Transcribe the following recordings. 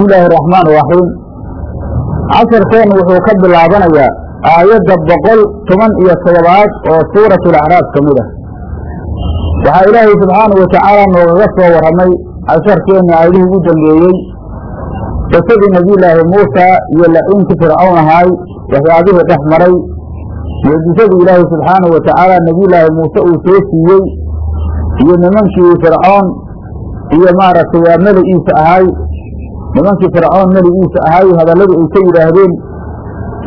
bismi illaahi araxmaan iraxiim casharkeennu wuxuu ka bilaabanayaa aayadda boqol toban iyo toddobaad oo suuratu alacraaf ka mid ah. Waxaa ilaahay subxaanahu watacaala noogaga soo warramay casharkeenni aayadihii ugu dambeeyey. Qisadii nebiyullaahi muusa iyo laciinkii fircawn ahaay waxyaabihii dhex maray. Mucjisadii ilaahay subxaanahu watacaala nebiyullaahi muuse uu soo siiyey iyo nimankii fircoon iyo maaragtay meligiisa ahay nimankii fircoon meligiisa ahay hadalladii ay ka yidhaahdeen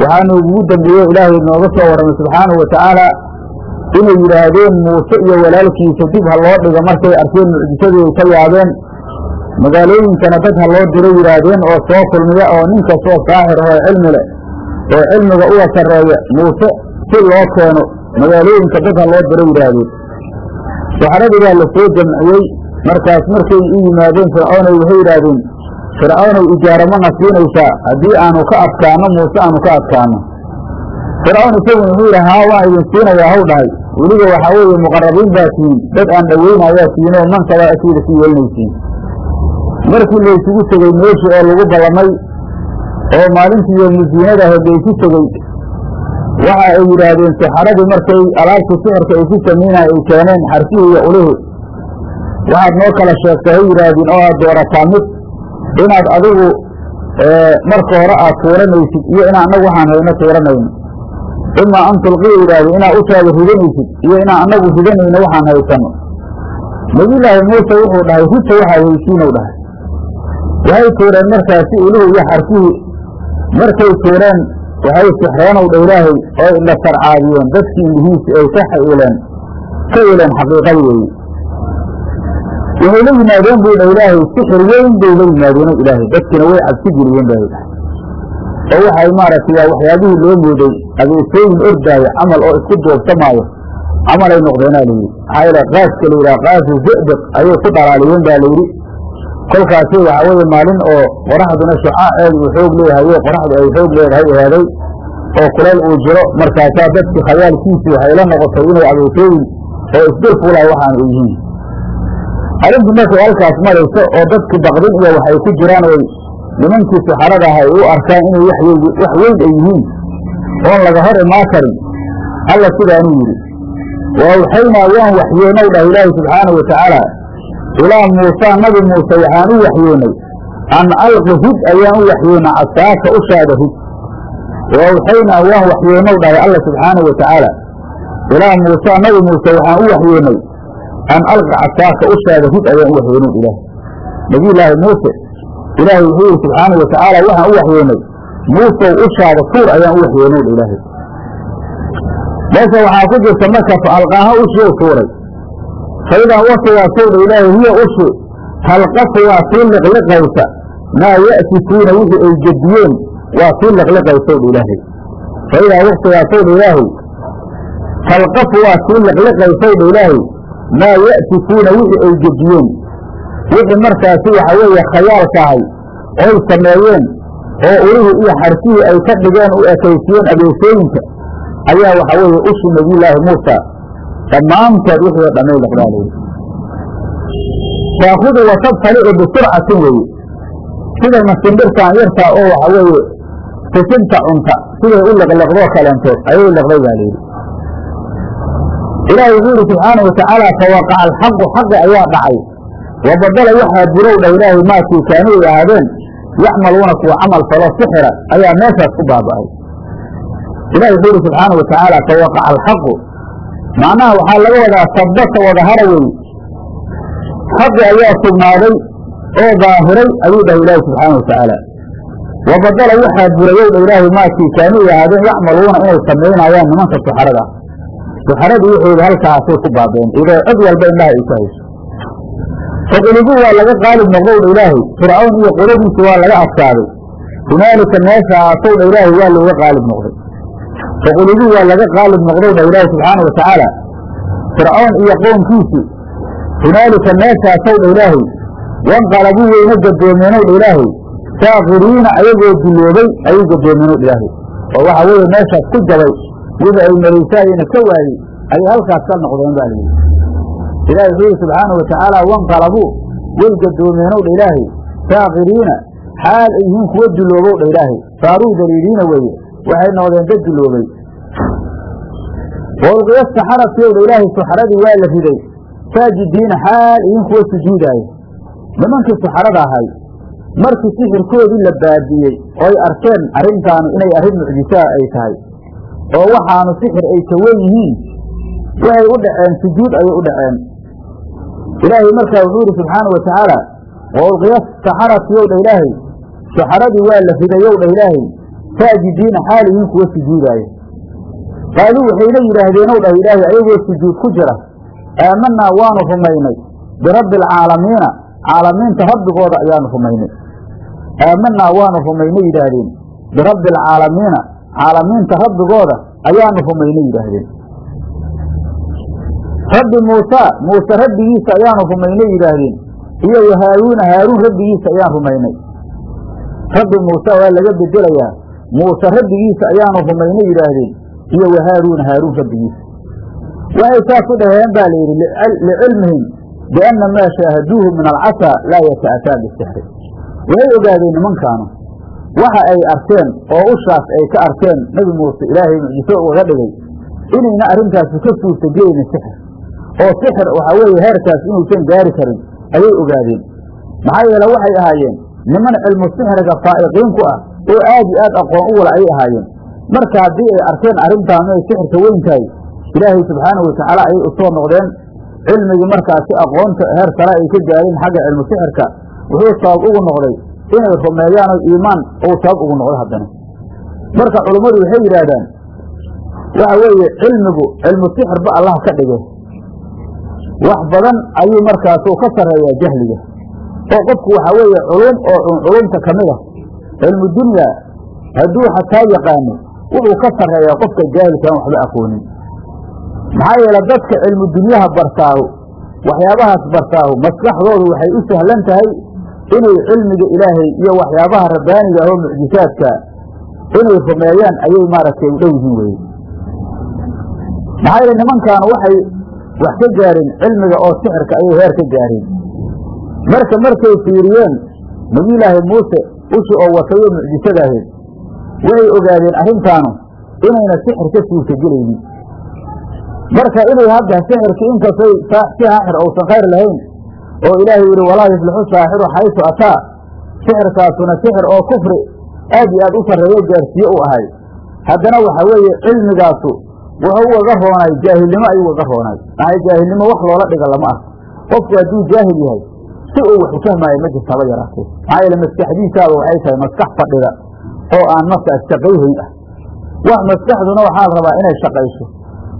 waxaanu ugu dambeeye ilaahay nooga soo warramay subxaanahu watacaala inay yidhaahdeen muuse iyo walaalkiisa dib ha loo dhigo markay arkeen mucjisadii ay ka yaabeen. Magaalooyinkana dad ha loo diro yidhaahdeen oo soo kulmiya oo nin kastoo saaxir ahoo cilmi leh oo cilmiga uga sarreeya muuse si loo keeno magaalooyinka dad ha loo diro yidhaahdeen. Saxradii baa la soo jamciyey markaas markay u yimaadeen fircawnay waxay yidhaahdeen fircawnow ijaaramana siinaysaa haddii aanu ka adkaano muuse aanu ka adkaano. Fircawn isagun wuxuu yidhi haa waan idin siinayaa haw dhahay weliba waxaa weeye muqarabiin baa tihiin dad aan dhoweynayaa tihiin oo mankabaa asiida ku yeelinaysiin markii laysugu tegey meeshii oo lagu ballamay oo maalintii yoomuziinada hodaysu tegey waxa ay yidhaahdeen saxaradii markay alaabtii sixirka ay ku samaynaya ay keeneen xarkihii iyo ulihii waxaad noo kala sheegtay hay yidhaahdeen oo aad doorataa mid inaad adigu marka hore aad tuuranaysid iyo inaa annagu waxaan hayno tuuranayno imaa an tulqiya yidhahdeen inaad ushaada ridanaysid iyo inaan annagu ridanayno waxaan haysanno nebiyullaahi muuse wuxuu dhahay rita waxaad haysiinow dhahay. Waxay tuureen markaasi ulihii iyo xarkihii markay tuureen waxay sixreenow dha ilaahay oo indha sarcaadiyeen dadkii indhihiisi ay ka ileen ka ileen xaqiiqada weeye waxay la yimaadeen dha ilaahay sixir weyn bay la yimaadeen ilaahay dadkina way cabsi geliyeen baa dhahay oo waxay maaragtay waxyaabihii loo mooday adeesooyin ordaayo camal oo isku duubsamaayo camalay noqdeenaa layidhi maxaa yeele qaaska la yidhaha qaasu zi'biq ayay ku dhalaaliyeen baa layidhi kolkaasi waxaa weeye maalin oo qoraxduna shucaaceedu uu xoog leeyahay qoraxdu ay xoog leedahay ahaaday oo kuleyl uu jiro markaasaa dadkii khayaalkiisii waxay la noqotay inay adeesooyin oo isdul fuulahay waxaana ay yihiin arrintu markay halkaas marayso oo dadki baqdin iyo waxay ku jiraan oy nimankii saxarada ahay u arkaan inay wax weyn ay yihiin. Oon laga hor imaa karin. Alla sidaanuu yidhi. Wa awxaynaa waan waxyoonow dhah ilaahi subxaanahu watacaala ilaa muusaa nabi muuse waxaan u waxyoonay an alqi hid ayaan u waxyoonay casaaka ushaada hid wa awxaynaa waan waxyoonow dhahay alla subxaanahu watacaala ilaa muusaa nabi muuse waxaan u waxyoonay an alqi casaaka ushaada hid ayaan u waxyoonow ilaahi nabiyullaahi muuse ilaahay wuxuu yihi subxaanahu watacaala waxaan u waxyoonay muusow ushaada tuur ayaan u waxyoonow dha ilaahay meesha waxaa ku jirta marka fa alqaaha ushii u tuuray faidaa waktigaasow dha ilaahay hiya ushi talqafu waa sii liqliqaysa. Maa ya'tikuuna wixii ay gediyeen waa sii liqliqaysow ilaahay faidaa waktigaasow dha ilaahay talqafu waa sii liqliqaysow ilaahay maa ya'tikuuna wixii ay gediyeen wixii markaasi waxa weeye khayaalkaahay oy sameeyeen oo ulihii iyo xarkihii ay ka dhigeen u ekaysiyeen adeesooyinka ayaa waxa weeye ushi nebiyullaahi muusa. Dhammaanteed wixii oo dhamay liqdaalayy taakudu watabtalicu bisurcatin weeye. Sida masimbirtaan yartaa oo waxa weeye sisinta cunta siday u liqliqdoo kaleentood ayay liqday baa layidhi ilaahi wuxuu yihi subxaanau watacaala fawaqaca alxaqu xaqi ayaa dhacay. Wa badala waxaa burow dha ilaahay maakii kaanuu ahaadeen yacmaluuna kuwa camal falo sixira ayaa meeshaas ku baaba'ay. Ilahi wuxuu yihi subxaana watacaala fawaqaca alxaqu. Macnaha waxaa laga wadaa sabata wadahara wey xaqi ayaa sugnaaday oo daahiray ayuu dhahay ilaahi subxaana watacaala wa badala waxaa burayow dha ilaahay maakii kaanuu ahaadeen yacmaluuna inay samaynayaan nimanka suxarada suxaradii waxooda halkaasay ku baabeen. Idoo cid walba indhaha ay ku hayso faqulibuu waa laga qaalib noqdow dha ilaahay. Fircawn iyo qoladiisi waa laga adkaaday hunaalika meesha aatow dha ilaahay waa looga qaalib noqday. Faqulibuu waa laga qaalib noqdow dha ilaahay subxaana watacaala fircawn iyo qoomkiisii hunaalika meeshaasow dha ilaahay. Wanqalabuu wayna gadoomeenow dha ilaahay. Saakiriina ayagoo duloobay ayay gadoomeenow dha ilaahay. Oo waxa weeye meeshaas ku jabay wida ay maraysaayena ka waayey ayay halkaas ka noqdeen ba layidhi ilahi wuxuu yihi subxaana watacaala wanqalabuu way gadoomeenow dha ilaahay saakiriina xaal ay yihiin kuwa duloobow dha ilaahay saaruu daliiliina weeye waxay noqdeen dad duloobay. Waulqiya saxarati ow dha ilaahay saxaradii waa la riday saajidiina xaal ihiin kuwa sujuudaaya nimankii saxarada ahay markii sixirkoodii la baadiyey ooy arkeen arrintaanu inay arrin mucjisaa ay tahay oo waxaanu sixir ay kawan yihiin. Waxay u dhaceen sujuud ayay u dhaceen. Ilaahay markaa wuxuu yidhi subxaana wa tacaala waulqiya saxarati yow dha ilaahay saxaradii waa la ridayow dha ilaahay saajidiina xaal ihiin kuwa sujuudaaya qaaluu waxayna yidhaahdeenow dhah ilaahay ayagoo sujuud ku jira aamanaa waanu rumaynay birabbi alcaalamiina caalamiinta rabbigooda ayaanu rumaynay. Aamanaa waanu rumaynay yidhaahdeen birabbi alcaalamiina caalamiinta rabbigooda ayaanu rumaynay yidhaahdeen. Rabbi muusa muuse rabbigiisa ayaanu rumaynay yidhaahdeen. Iyo wa haaruuna haaruun rabbigiisa ayaan rumaynay. Rabbi muuse waa laga bedelayaa. Muuse rabbigiisa ayaanu rumaynay yidhaahdeen. Iyo wa haaruuna haaruun rabbigiisa. Waxay saas u dhaheen baa la yidhi licilmihim bianna maa shaahaduuhu min alcasaa laa yata'ataa bisixri waxay ogaadeen nimankaanu waxa ay arkeen oo ushaas ay ka arkeen nebi muuse ilaahay mucjiso ugaga dhigay inayna arrintaasi ka suurtagelaynin sixir. Oo sixir waxaa weeye heerkaas inuusan gaari karin ayay ogaadeen. Maxaa yeele waxay ahaayeen niman cilmu sixriga faa'iqiin ku ah oo aad iyo aad aqoon u wala ayay ahaayeen. Marka haddii ay arkeen arrintaan inay sixirka weyn tahay ilaahay subxaanahu watacaala ayay u soo noqdeen. Cilmigii markaasi aqoonta heer sare ay ka gaareen xagga cilmu sixirka wuxuu sabab ugu noqday inay rumeeyaan oo iimaan uu sabab ugu noqdo haddana. Marka culummadu waxay yidhaahdaan waxa weeye cilmigu cilmu sixirba allah ka dhige wax badan ayuu markaasuu ka sarreeyaa jahliga. Oo qofku waxaa weeye culum oo culumta ka mid a cilmu dunya hadduu xataa yaqaano wuxuu ka sarreeyaa qofka jaahilkaan waxba aqoonin. Maxaa yeele dadka cilmu dunyaha bartaahu waxyaabahaas bartaahu maskaxdoodu waxay u sahlan tahay inay cilmiga ilaahay iyo waxyaabaha rabbaaniga ah oo mucjisaadka inay rumeeyaan ayay maaragtay u dhow yihiin weye maxaa yeele nimankaanu waxay wax ka gaareen cilmiga oo sixirka ayay heer ka gaareen marka markay fiiriyeen nabiyulaahi muuse ushi oo watay oo mucjisadaaheed waxay ogaadeen arrintaanu inayna sixir ka suurtagelaynin marka inay hadda sixirkii inkastay si saaxir uusan khayr lahayn oo ilaahay yidhi walaa yuflixu saaxiru xaysu ataa. Sixirkaasuna sixir oo kufri aad iyo aad u sarreeyo gaarsiye u ahay. Haddana waxa weeye cilmigaasu wuxuu ugaga roonay jaahilnimo ayuu ugaga roonay. Maxaa jaahilnimo? Wax loola dhiga lama arko qofku hadduu jaahil yahay si uu wax u fahmaayo ma jirta haba yaraatee maxaa yeele maskaxdiisaaba waxay tahay maskax fadhida oo aan markaas shaqayhayn ah. Wax maskaxduna waxaa la rabaa inay shaqayso.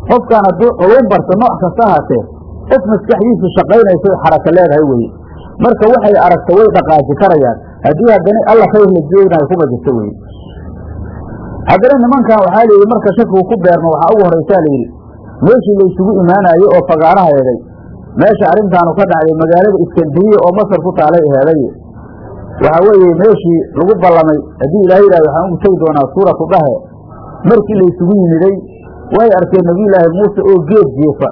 Qofkaan hadduu culum barto nooc kasta ahaatee qof maskaxdiisu shaqaynayso xaraka leedahay weye marka waxay aragta way dhaqaaji karayaan. Haddii haddana alla khayr la joonayo kuma jirto weye haddana nimankan waxaa layidhi marka shakigu ku beermo waxaa ugu horraysaa layidhi meeshii laysugu imaanayo oo fagaaraha eeday meesha arrintaanu ka dhacday magaalada iskandariya oo masar ku taalay eheeday waxaa weeye meeshii lagu ballamay haddii ilahay yidhahdo waxaan ugu tegi doonaa suuratu dhahe markii laysugu yimiday way arkeen nabiyulaahi muuse oo geed jeefa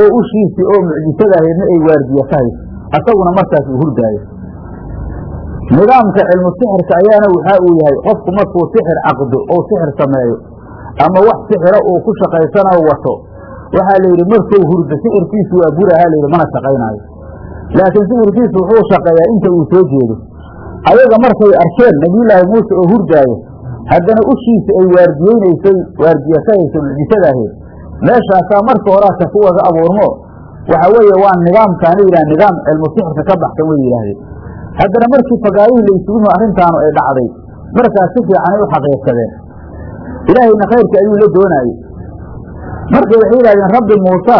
oo ushiisii oo mucjisadaheedna ay waardiya tahayso asaguna markaas uu hurdaayo. Nidaamka cilmu sixirka ayaana waxaa uu yahay qofku markuu sixir caqdo oo sixir sameeyo ama wax sixira uu ku shaqaysanoo wato waxaa la yidhi markuu hurdo sixirkiisu waa burahaa layidhi mana shaqaynaayo. Laakiin sixirkiisu wuxuu shaqeeyaa inta uu soo jeedo. Ayaga markay arkeen nabiyulaahi muuse oo hurdaayo haddana ushiisa ay waardiyeynaysay waardiyasahayso mucjisadaaheed meeshaasaa marka horaa shaku waga abuurmo waxa weeye waa nidaamkaana yidhah nidaam cilmu sixirka ka baxsan way yidhaahdeen. Haddana markii fagaarihii laysugumo arrintaanu ay dhacday markaas si fiicanay u xaqiiqsadeen. Ilaahayna khayrka ayuu la doonaayey marka waxay yidhahdeen rabbi muusa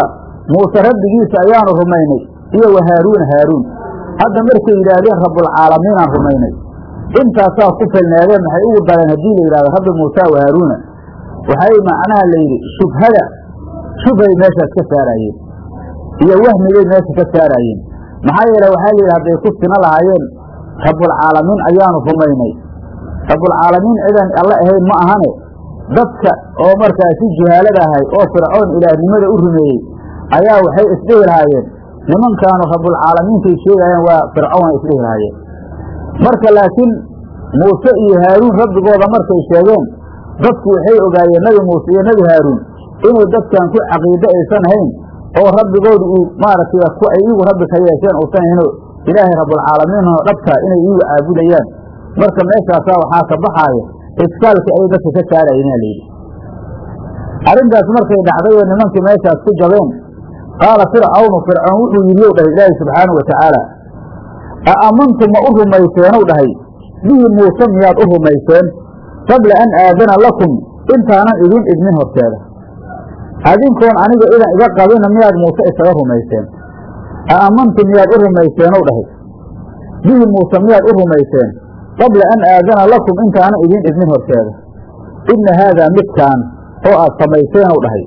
muuse rabbigiisa ayaanu rumaynay iyo wa haaruuna haaruun. Hadda markay yidhaahdeen rabbulcaalamiinaan rumaynay. Intaasaa ku filneedeen maxay ugu dareen haddii la yidhahdo rabbi muusa wa haaruuna waxay macnaha la yidhi shubhada shubhay meeshaas ka saaraayeen iyo wahmigay meesha ka saaraayeen maxaa yeele waxaa la yidhi hadday ku sino lahaayeen rabbulcaalamiin ayaanu rumaynay. Rabbulcaalamiin cidaan alla ahayn ma ahane. Dadka oo markaasi jahaalada ahay oo fircoon ilaahnimada u rumeeyey ayaa waxay isdhihi lahaayeen. Nimankaanu rabbulcaalamiinkay sheegayaan waa fircoona isdhihi lahaayeen. Marka laakiin muuse iyo haaruun rabbigooda markay sheegeen dadku waxay ogaayeen nebi muuse iyo nebi haaruun inay dadkan ku caqiide aysan hayn oo rabbigooda uu maaragtay ku ay iyagu rabbi ka yeesheen uusan hayno ilaahay rabbulcaalamiin oo dhabka inay iyagu caabudayaan. Marka meeshaasaa waxaa ka baxaaya iskaalka ay dadka ka saarayeen aa layidhi. Arrintaas markay dhacday oo nimankii meeshaas ku jabeen qaala fircawnu fircoon wuxuu yidhi ou dhahay ilaahi subxaanau watacaala a amantu ma u rumayseenow dhahay bihi muuse miyaad u rumayseen? Qabla an aadana lakum intaanan idin idmin horteeda adinkoon aniga idan iga qabina miyaad muuse isaga rumayseen? A amantu miyaad u rumayseenow dhahay? Bihi muuse miyaad u rumayseen? Qabla an aadana lakum intaanan idin idmin horteeda. Inna haadaa midkaan oo aad samayseenow dhahay.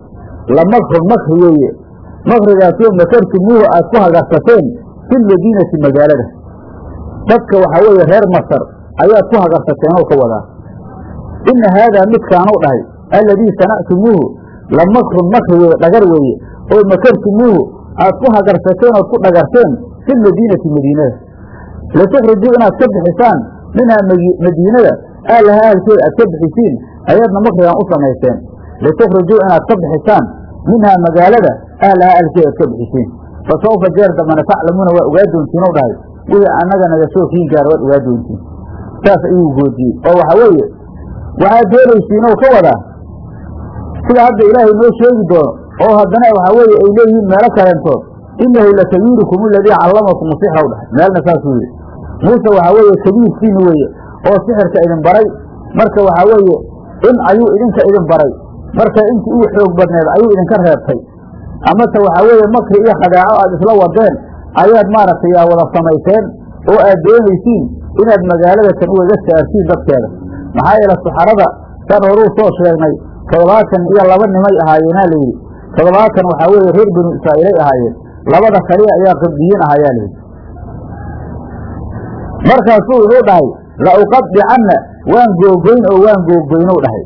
La makrun makri weeye. Makrigaasoo makartumuuhu aad ku hagarsateen filmadiinati magaalada. Dadka waxaa weeye reer masar ayaad ku hagarsateen oo ka wadaa. Inna haadaa midkaanuu dhahay. Alladii sana'tumuuhu la makrun makri weeye dhagar weeye oo makartumuuhu aad ku hagarsateen ood ku dhagarteen filmadiinati madiinada latukhrijuu inaad ka bixisaan minhaa madiinada aalaha ahalkeeda aad ka bixisiin ayaadna makrigan u samayseen litukhrijuu inaad ka bixisaan minhaa magaalada ahlaha ahalkeeda aad ka bixisiin. Fa sawfa jeer dambana taclamuuna waa ogaa doontiinuu dhahay. Wixii annaga naga soo kiin gaara waad ogaa doontiin. Saas ayuu goodiyey. Oo waxa weeye waxaad heelaysiinoo ka wadaa sida hadda ilaahay noo sheegi doono oo haddana waxaa weeye ay leeyihiin meelo kaleentood innahu lakabiirukum aladii callamakum sixra u dhahay. Meelna saasuu yidhi muuse waxaa weeye kabiirkiini weeye oo sixirka idin baray. Marka waxaa weeye in ayuu idinka idin baray. Marka intii uu xoog badneed ayuu idinka reebtay. Amase waxaa weeye makri iyo khadaaco aad isla wadeen ayaad maaragtay wada samayseen oo aad doonaysiin inaad magaalada tan ugaga saartiin dadkeeda. Maxaa yeele suxarada san horuu soo sheegnay toddobaatan iyo laba nimay ahaayeenaa layidhi toddobaatan waxaa weeye reer binu israa'iilay ahaayeen. Labada kaliya ayaa qibdiyiin ahaayaa layidhi markaasuu wuxuu dhahay la uqadicanna waan googoyn oo waan googoynou dhahay.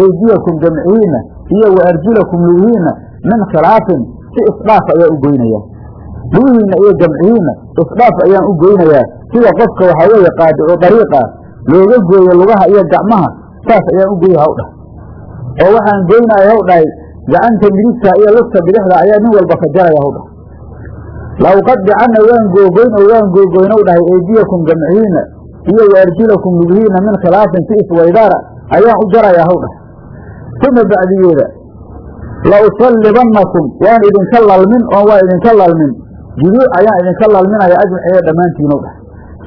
Eydiyakum jamcihiinna iyo wa arjulakum lugihiinna min khilaafin. Si isdhaaf ayaa u goynayaa lugihiinna iyo jamcihiinna isdhaaf ayaan u goynayaa. Sida qofka waxaa weeye qaadicu dariiqa looga gooyo lugaha iyo gacmaha saas ayaan u goya haw dhahay oo waxaan goynaya haw dhahay gacanta midigta iyo lugta bidixda ayaa nin walba ka jaraya haw dhahay. La uqadicanna waan googoyn oo waan googoynow dhahay eydiyakum jamcihiinna iyo wa arjulakum lugihiinna min khilaafin si iswaydaara ayaan u jarayaa haw dhahay. Uma bacdigeeda la usallibannakum waan idinka lalmin oo waa idinka lalmin. Juduuc ayaan idinka lalminaya ajmaciina dhammaantiinow dhahay.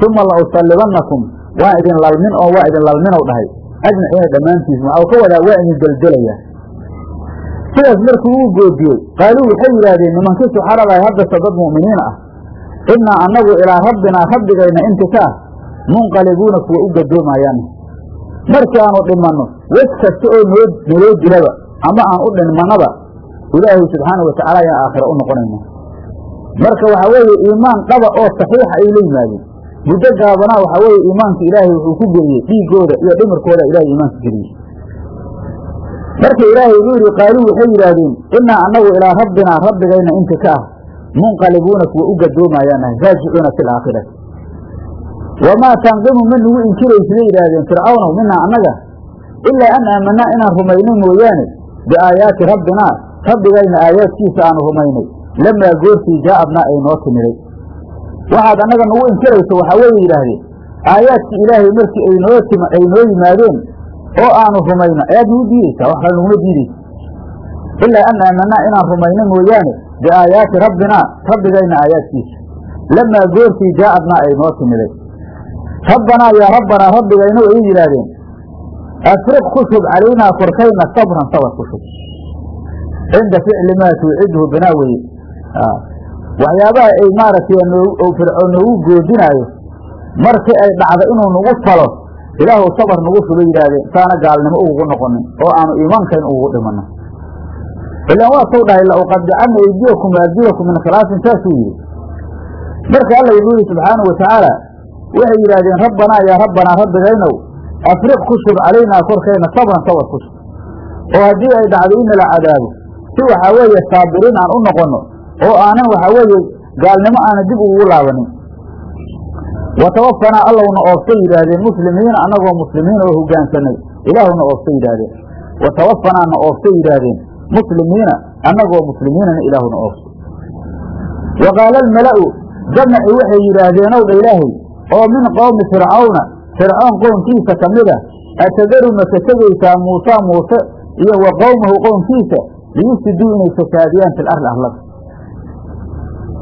Uma la usallibannakum waan idin lalmin oo waa idin lalminow dhahay ajmaciina dhammaantiis waxau ka wadaa waa idin deldelayaa sidaas markii uu goodiyey qaaluu waxay yidhaahdeen nimankii suxaradahay haddase dad mu'miniin ah innaa annagu ilaa rabbinaa rabbigayna intikaa munqalibuuna kuwa u gadoomayaanna markii aanu dhimanno wej kasta oo noo naloo dilaba ama aan u dhinmanaba ilaahay subxaana watacaala ayaan aakhira u noqonayna marka waxaa weeye iimaan dhaba oo saxiixa ay la yimaadeen muddo gaabanaa waxaa weeye iimaanka ilaahay wuxuu ku geliyey dhiiggooda iyo dhimirkooda ilahay iimaanka geliyey. Marka ilaahay wuxuu yidhi qaaluu waxay yidhaahdeen innaa annagu ilaa rabbinaa rabbigayna inta ka ah munqalibuuna kuwa u gadoomayaanahay raajicuuna fi laakhirati wamaa tanqimu ma nugu inkiraysiday yidhaahdeen. Fircawnow minaa annaga ilaa an aamanaa inaan rumaynay mooyaane biaayaati rabbinaa rabbigayna aayaadkiisa aanu rumaynay lamaa goortii jaa'adnaa ay noo timiday waxaad annaga nagu inkirayso waxaa weeye yidhaahdeen aayaadkii ilaahay markii ay noo yimaadeen oo aanu rumayno ayaad nagu diideysaa wax kale naguma diideysa ilaa an aamanaa inaan rumayno mooyaane biaayaati rabbinaa rabbigayna aayaadkiisa. Lamaa goortii jaa'adnaa ay noo timiday rabbanaa yaa rabbanaa rabbigayna ayay yidhaahdeen. Afriq ku calaynaa korkayna sabran sabar ku shub cinda ficli maa tuucidhu binaa weye waxyaabaha ay maaragtay fircoon noogu goodinaayo markii ay dhacdo inuu nagu talo ilaahu sabar nagu shuba yidhaahdeen saana gaalnimo ugugu noqonin oo aanu iimaankayn ugugu dhimanno ilaan waa suu dhahay lauqadicanna eydiyakum waarjilakum min khilaafin saasuu yidhi. Marka alla wuxuu yihi subxaanau watacaala waxay yidhaahdeen rabbanaa yaa rabbanaa rabbigaynow afriq ku shub calaynaa korkayna sabran sabar ku shub oo haddii ay dhacdo in nala cadaabo si waxaa weeye saabiriin aan u noqonno oo aanan waxaa weeye gaalnimo aana dib ugu laabanin. Watawafanaa allowna oobtay yidhaahdeen muslimiina annagoo muslimiin oo hogaansanay. Ilaahuna oobtay yidhaahdeen. Watawafanaana oobtay yidhaahdeen muslimiina annagoo muslimiinana ilaahuna oobtay wa qaala almala'u jamaci waxay yidhaahdeen ow dha ilaahay oo min qowmi fircawna fircoon qownkiisa ka mid a atadaru ma ka tegaysaa muusaa muuse iyo wa qowmahu qownkiisa liyufsiduu inay fasaadiyaan fil arli arlada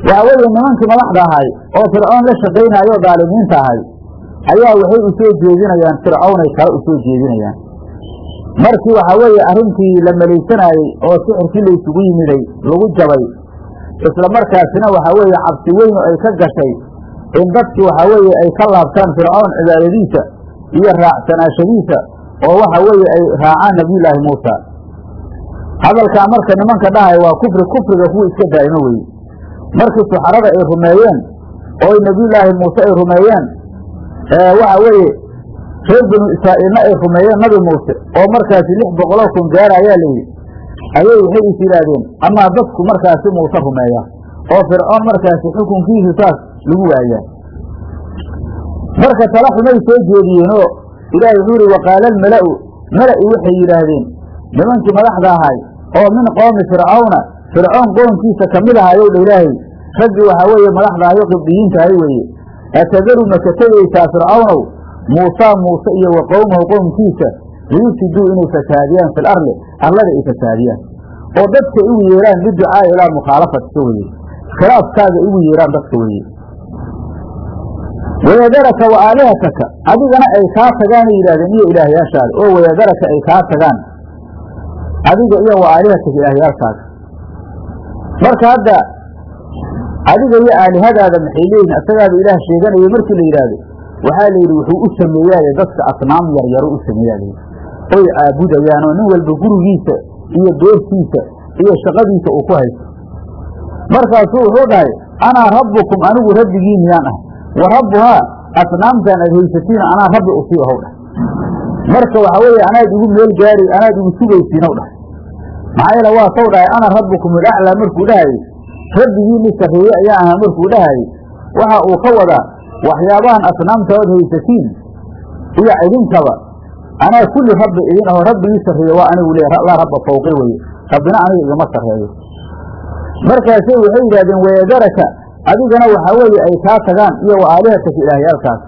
waxa weeye nimankii madaxda ahay oo fircoon la shaqaynaayoo daalimiinta ahay. Ayaa waxay u soo jeedinayaan fircawnay kale u soo jeedinayaan. Markii waxaa weeye arrintii la malaysanaayey oo sixirkii laysugu yimiday lagu jabay isla markaasina waxaa weeye cabsi weyn ay ka gashay in dadkii waxaa weeye ay ka laabtaan fircoon cibaadadiisa iyo raacsanaashadiisa oo waxa weeye ay raacaan nabiyullaahi muusa. Hadalkaa marka nimanka dhahay waa kufri kufriga kuwa iska daa'imo weye markii suxarada ay rumeeyeen oo nebiyullaahi muuse ay rumeeyeen waxa weeye reer binu israa'iilna ay rumeeyeen nabi muuse oo markaasi lix boqoloo kun gaara ayaa layidhi ayay waxay is yidhaahdeen amaa dadku markaasi muuse rumeeya oo fircoon markaasi xukunkiisu saas lagu waayaa. Marka tala xumay soo jeediyeenoo ilaahay wuxuu yihi waqaala almala'u mala'i waxay yidhaahdeen nimankii madaxda ahay oo min qoomi fircawna fircoon qoonkiisa ka mid ahayow ilaahay. Raggii waxaa weeye madaxdaayo qibdiyiinta ahay weeye. Atadaru ma ka tegaysaa fircawnow muusaa muuse iyo wa qowmahu qownkiisa liyufsiduu inay fasaadiyaan fil arli arlada ay fasaadiyaan oo dadka igu yeeraan biducaa ilaa mukhaalafatka weye khilaafkaaga igu yeeraan dadka weye wayadaraka wa aalihataka adigana ay kaa tagaanay yidhahdeen iyo ilaahyaashaada. Oo wayadaraka ay kaa tagaan. Adiga iyo wa aalihataka ilaahyaalkaaga marka hadda adiga iyo aalihadaada maxay leeyihiin asagaada ilaah sheeganayo markii la yidhaahdo waxaa la yidhi wuxuu u sameeyaay dadka asnaam yaryaro u sameeyaa layidhi oy caabudayaan oo nin walba gurigiisa iyo beertiisa iyo shaqadiisa uu ku haysto. Markaasuu wuxuu dhahay anaa rabbukum anigu rabbigiin miyaan ah wa rabbuhaa asnaamtaan aad haysatiin anaa rabbi u sii ahow dhah marka waxaa weeye anaad igu meel gaari anaad igu sugaysiinow dhahay maxaa yeele waa saw dhahay ana rabbukum ilaclaa markuu dhahayey rabbigiini sarreeye ayaa ahaa markuu dhahayey waxa uu ka wadaa waxyaabahan asnaamta ood haysatiin iyo idinkaba anaa kulli rabbi idin aho rabbigii sarreeye waa anigu le laa rabba fawqi weye rabbina aniga igama sarreeyo markaasay waxay yidhahdeen wayadaraka adigana waxaa weeye ay kaa tagaan iyo wa aalihataka ilaahyaalkaas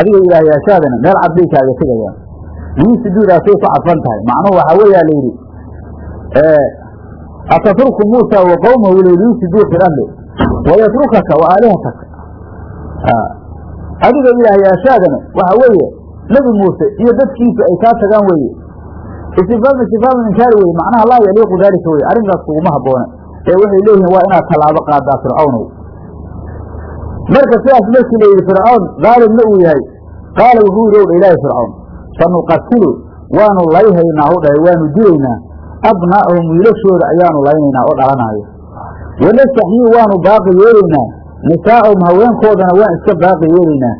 adiga ilaahyaashaadana meel cad bay kaaga tegayaan liyusiduudaasay ku cadfan tahay. Macnuhu waxaa weeyaa la yidhi atatruku muusa wa qowmahu liyusiduu fi lardi wayatrukaka wa aalihataka adiga ilaahyaashaadana waxa weeye nebi muuse iyo dadkiisa ay kaa tagaan weeye. Istifaam istifaam inkaari weye macnaha laa yaliiqu daalika weye arrinkaas kuguma habboona. Ee waxay leeyihiin waa inaad tallaabo qaadaa fircawnow marka sidaas markii la yidhi fircawn daalimna uu yahay. Qaala wuxuu yidhi owdha fircawn sanuqatilu waanu layhaynaa u dhahay waanu dilaynaa abnaa'ahum wiilashooda ayaanu laynaynaa oo dhalanaayo wanastaxyii waanu baaqi yeelaynaa nisaa'ahum haweenkoodana waan iska baaqi yeelaynaa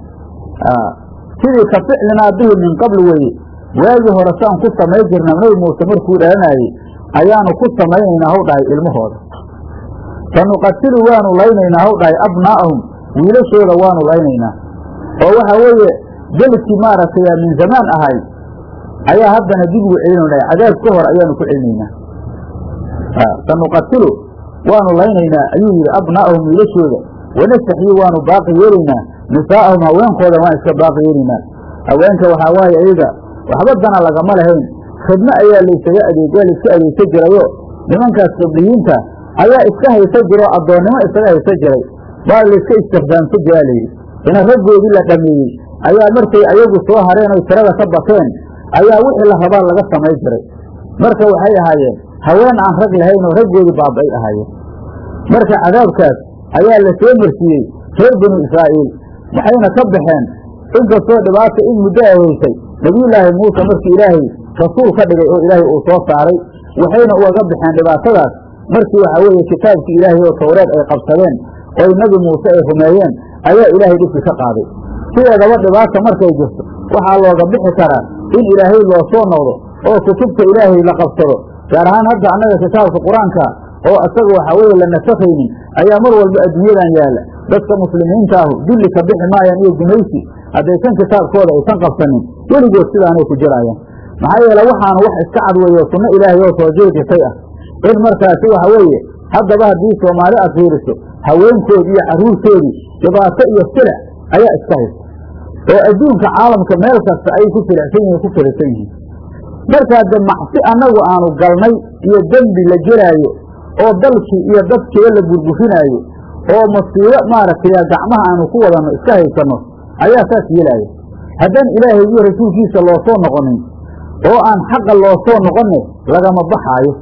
sidii ka ficlinaa bihi min qabl weeye waagii hore saan ku samayn jirna nabi muuse markuu dhalanaayey ayaanu ku samaynaynaa haw dhahay ilmahooda sanuqatilu waanu laynaynaa haw dhahay abnaa'ahum wiilashooda waanu laynaynaa oo waxa weeye beledkii maaragtay min zamaan ahay ayaa haddana dib ugu celin dhahay. Cadaab ka hor ayaanu ku celinaynaa. Sanuqatilu waanu laynaynaa. Ayuu yidhi abnaa'ahum wiilashooda wanastaxyii waanu baaqi yeelaynaa. Nisaa'ahum haweenkooda waan iska baaqi yeelaynaa. Haweenka waxaa waaye iyaga waxba dana lagama lahayn. Khidmo ayaa laysaga adeegyaa laiska adeegsa jirayo. Nimankaas qibliyiinta ayaa iska haysa jiro addoonnimo isaga haysa jiray. Baa layska istikdaamsa jiraa layidhi ina raggoodii la dhameeyey ayaa markay ayagu soo hareen oy tirada ka bateen ayaa wixii la rabaa laga samay jiray. Marka waxay ahaayeen haween aan rag lahayn oo raggoodii baaba'ay ahaayeen. Marka cadaabkaas ayaa la soo marsiiyey reer binu israa'iil waxayna ka baxeen inkastoo dhibaata in muddo ay haysay nebiyullaahi muuse markii ilaahay rasuul ka dhigay oo ilaahay uu soo saaray waxayna ugaga baxeen dhibaatadaas markii waxaa weeye kitaabkii ilaahay oo tawreed ay qabsadeen oy nebi muuse ay rumeeyeen ayaa ilaahay dhibki ka qaaday sideedaba dhibaata markay jirto waxaa looga bixi karaa in ilaahay loo soo noqdo oo kutubta ilaahay la qabsado. Gaar ahaan hadda annaga kitaabka qur'aanka oo isaga waxaa weeye la nasakhaynin ayaa mar walba adduunyadan yaalla. Dadka muslimiinta ahu dulli ka bixi maayaan iyo gumaysi haddaysan kitaabkooda aysan qabsanin weligood sidaanay ku jiraayaan maxaa yeele waxaanu wax iska cad weeye sunno ilaahay oo soo jeedisay ah. In markaasi waxa weeye haddaba haddii soomaali aad fiiriso haweenkoodii iyo carruurtoodii dhibaato iyo silac ayaa iska haysta oo adduunka caalamka meel kasta ayay ku silicsan yihiin ku firisan yihiin. Markaa de macsi annagu aanu galnay iyo dembi la gelaayo oo dalkii iyo dadkiiba la burburinaayo oo masiibo maaragtay gacmaha aanu ku wadanno iska haysanno ayaa saas yeelaaya haddaan ilaahay iyo rasuulkiisa loo soo noqonin oo aan xaqa loo soo noqonne lagama baxaayo.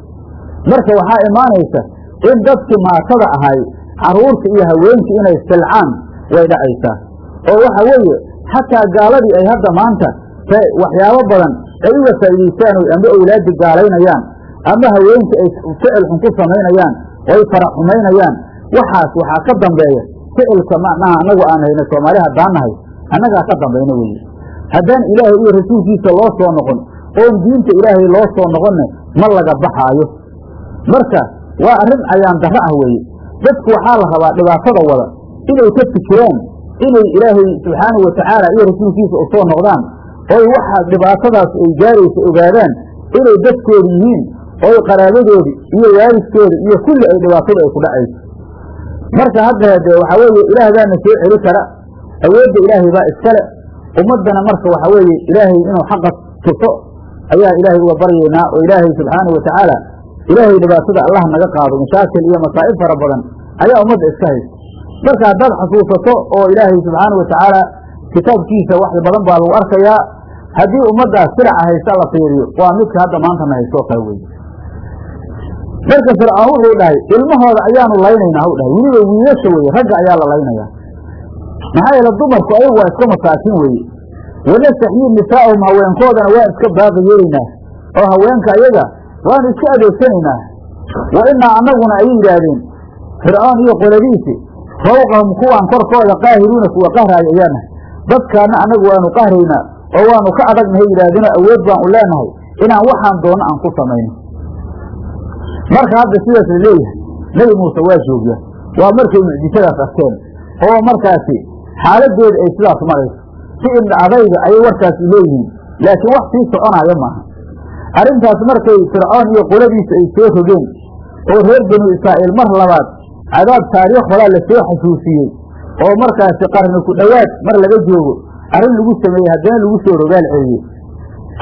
Marka waxaa imaanaysa in dadkii maatada ahay carruurta iyo haweenkii inay silcaan way dhacaysaa. Oo waxa weeye xataa gaaladii ay hadda maanta waxyaabo badan ay uga faa'idaystaan o ama awlaaddi gaalaynayaan ama haweenkii ay ficil xun ku samaynayaan oo ay farax xumaynayaan waxaas waxaa ka dambeeya ficilka macnaha annagu aan hayno soomaali haddaan nahay annagaa ka dambayna weeye haddaan ilaahay iyo rasuulkiisa loo soo noqon oon diinta ilaahay loo soo noqonne ma laga baxaayo marka waa arrin ayaan darro ah weeye dadku waxaa la rabaa dhibaatada wada inay ka fikiraan inay ilaahay subxaanahu watacaala iyo rasuulkiisa u soo noqdaan oy waxa dhibaatadaas ay gaaraysa ogaadaan inay dadkooda yihiin oy qaraabadoodi iyo waalidkooda iyo kulli ay dhibaatada ay ku dhacayso. Marka hadda dee waxaa weeye ilaah baana soo celi kara awoodda ilaahay baa iskale ummaddana marka waxaa weeye ilaahay inuu xaqa tuso ayaa ilaahay uga baryaynaa oo ilaahay subxaanahu watacaala ilaahay dhibaatada allah naga qaado mashaakil iyo masaa'ib fara badan ayaa ummadda iska haysta marka haddaad xasuusato oo ilaahay subxaanahu watacaala kitaabkiisa wax badan baa lagu arkayaa haddii ummaddaas silaca haysta la fiiriyo waa midka hadda maantana haystoo kale weye marka fircoon wuxuu dhahay ilmahooda ayaanu laynaynaa hw dhahay weliba wiilasha weye ragga ayaa la laynayaa maxaa yeele dumarku ayagu waa iska masaakiin weeye. Wanastaxyii nisaa'ahum haweenkoodana waan iska baaqi yeelaynaa oo haweenka ayaga waanu iska adeegsanaynaa. Wa innaa annaguna ayay yidhaahdeen fircoon iyo qoladiisi fawqahum kuwaan korkooda qaahiruuna kuwa qahraaya ayaanahay dadkaana annagu waanu qahraynaa oo waanu ka adagnahay yidhaahdeenoo awood baan u leenahay inaan waxaan doonno aan ku samayno marka hadda sidaas la leeyahay nebi muuse waa joogya waa markay mucjisadaas arkeen oo markaasi xaaladooda ay sidaas marayso. Si indha adayga ayay warkaasi leeyihiin laakiin wax sii soconaayo maaha. Arrintaas markay fircoon iyo qoladiisa ay soo rogeen oo reer banu israa'iil mar labaad cadaab taariikh horaa la soo xasuusiyey oo markaasi qarni ku dhowaad mar laga joogo arrin lagu sameeyey haddana lagu soo rogaal celiyey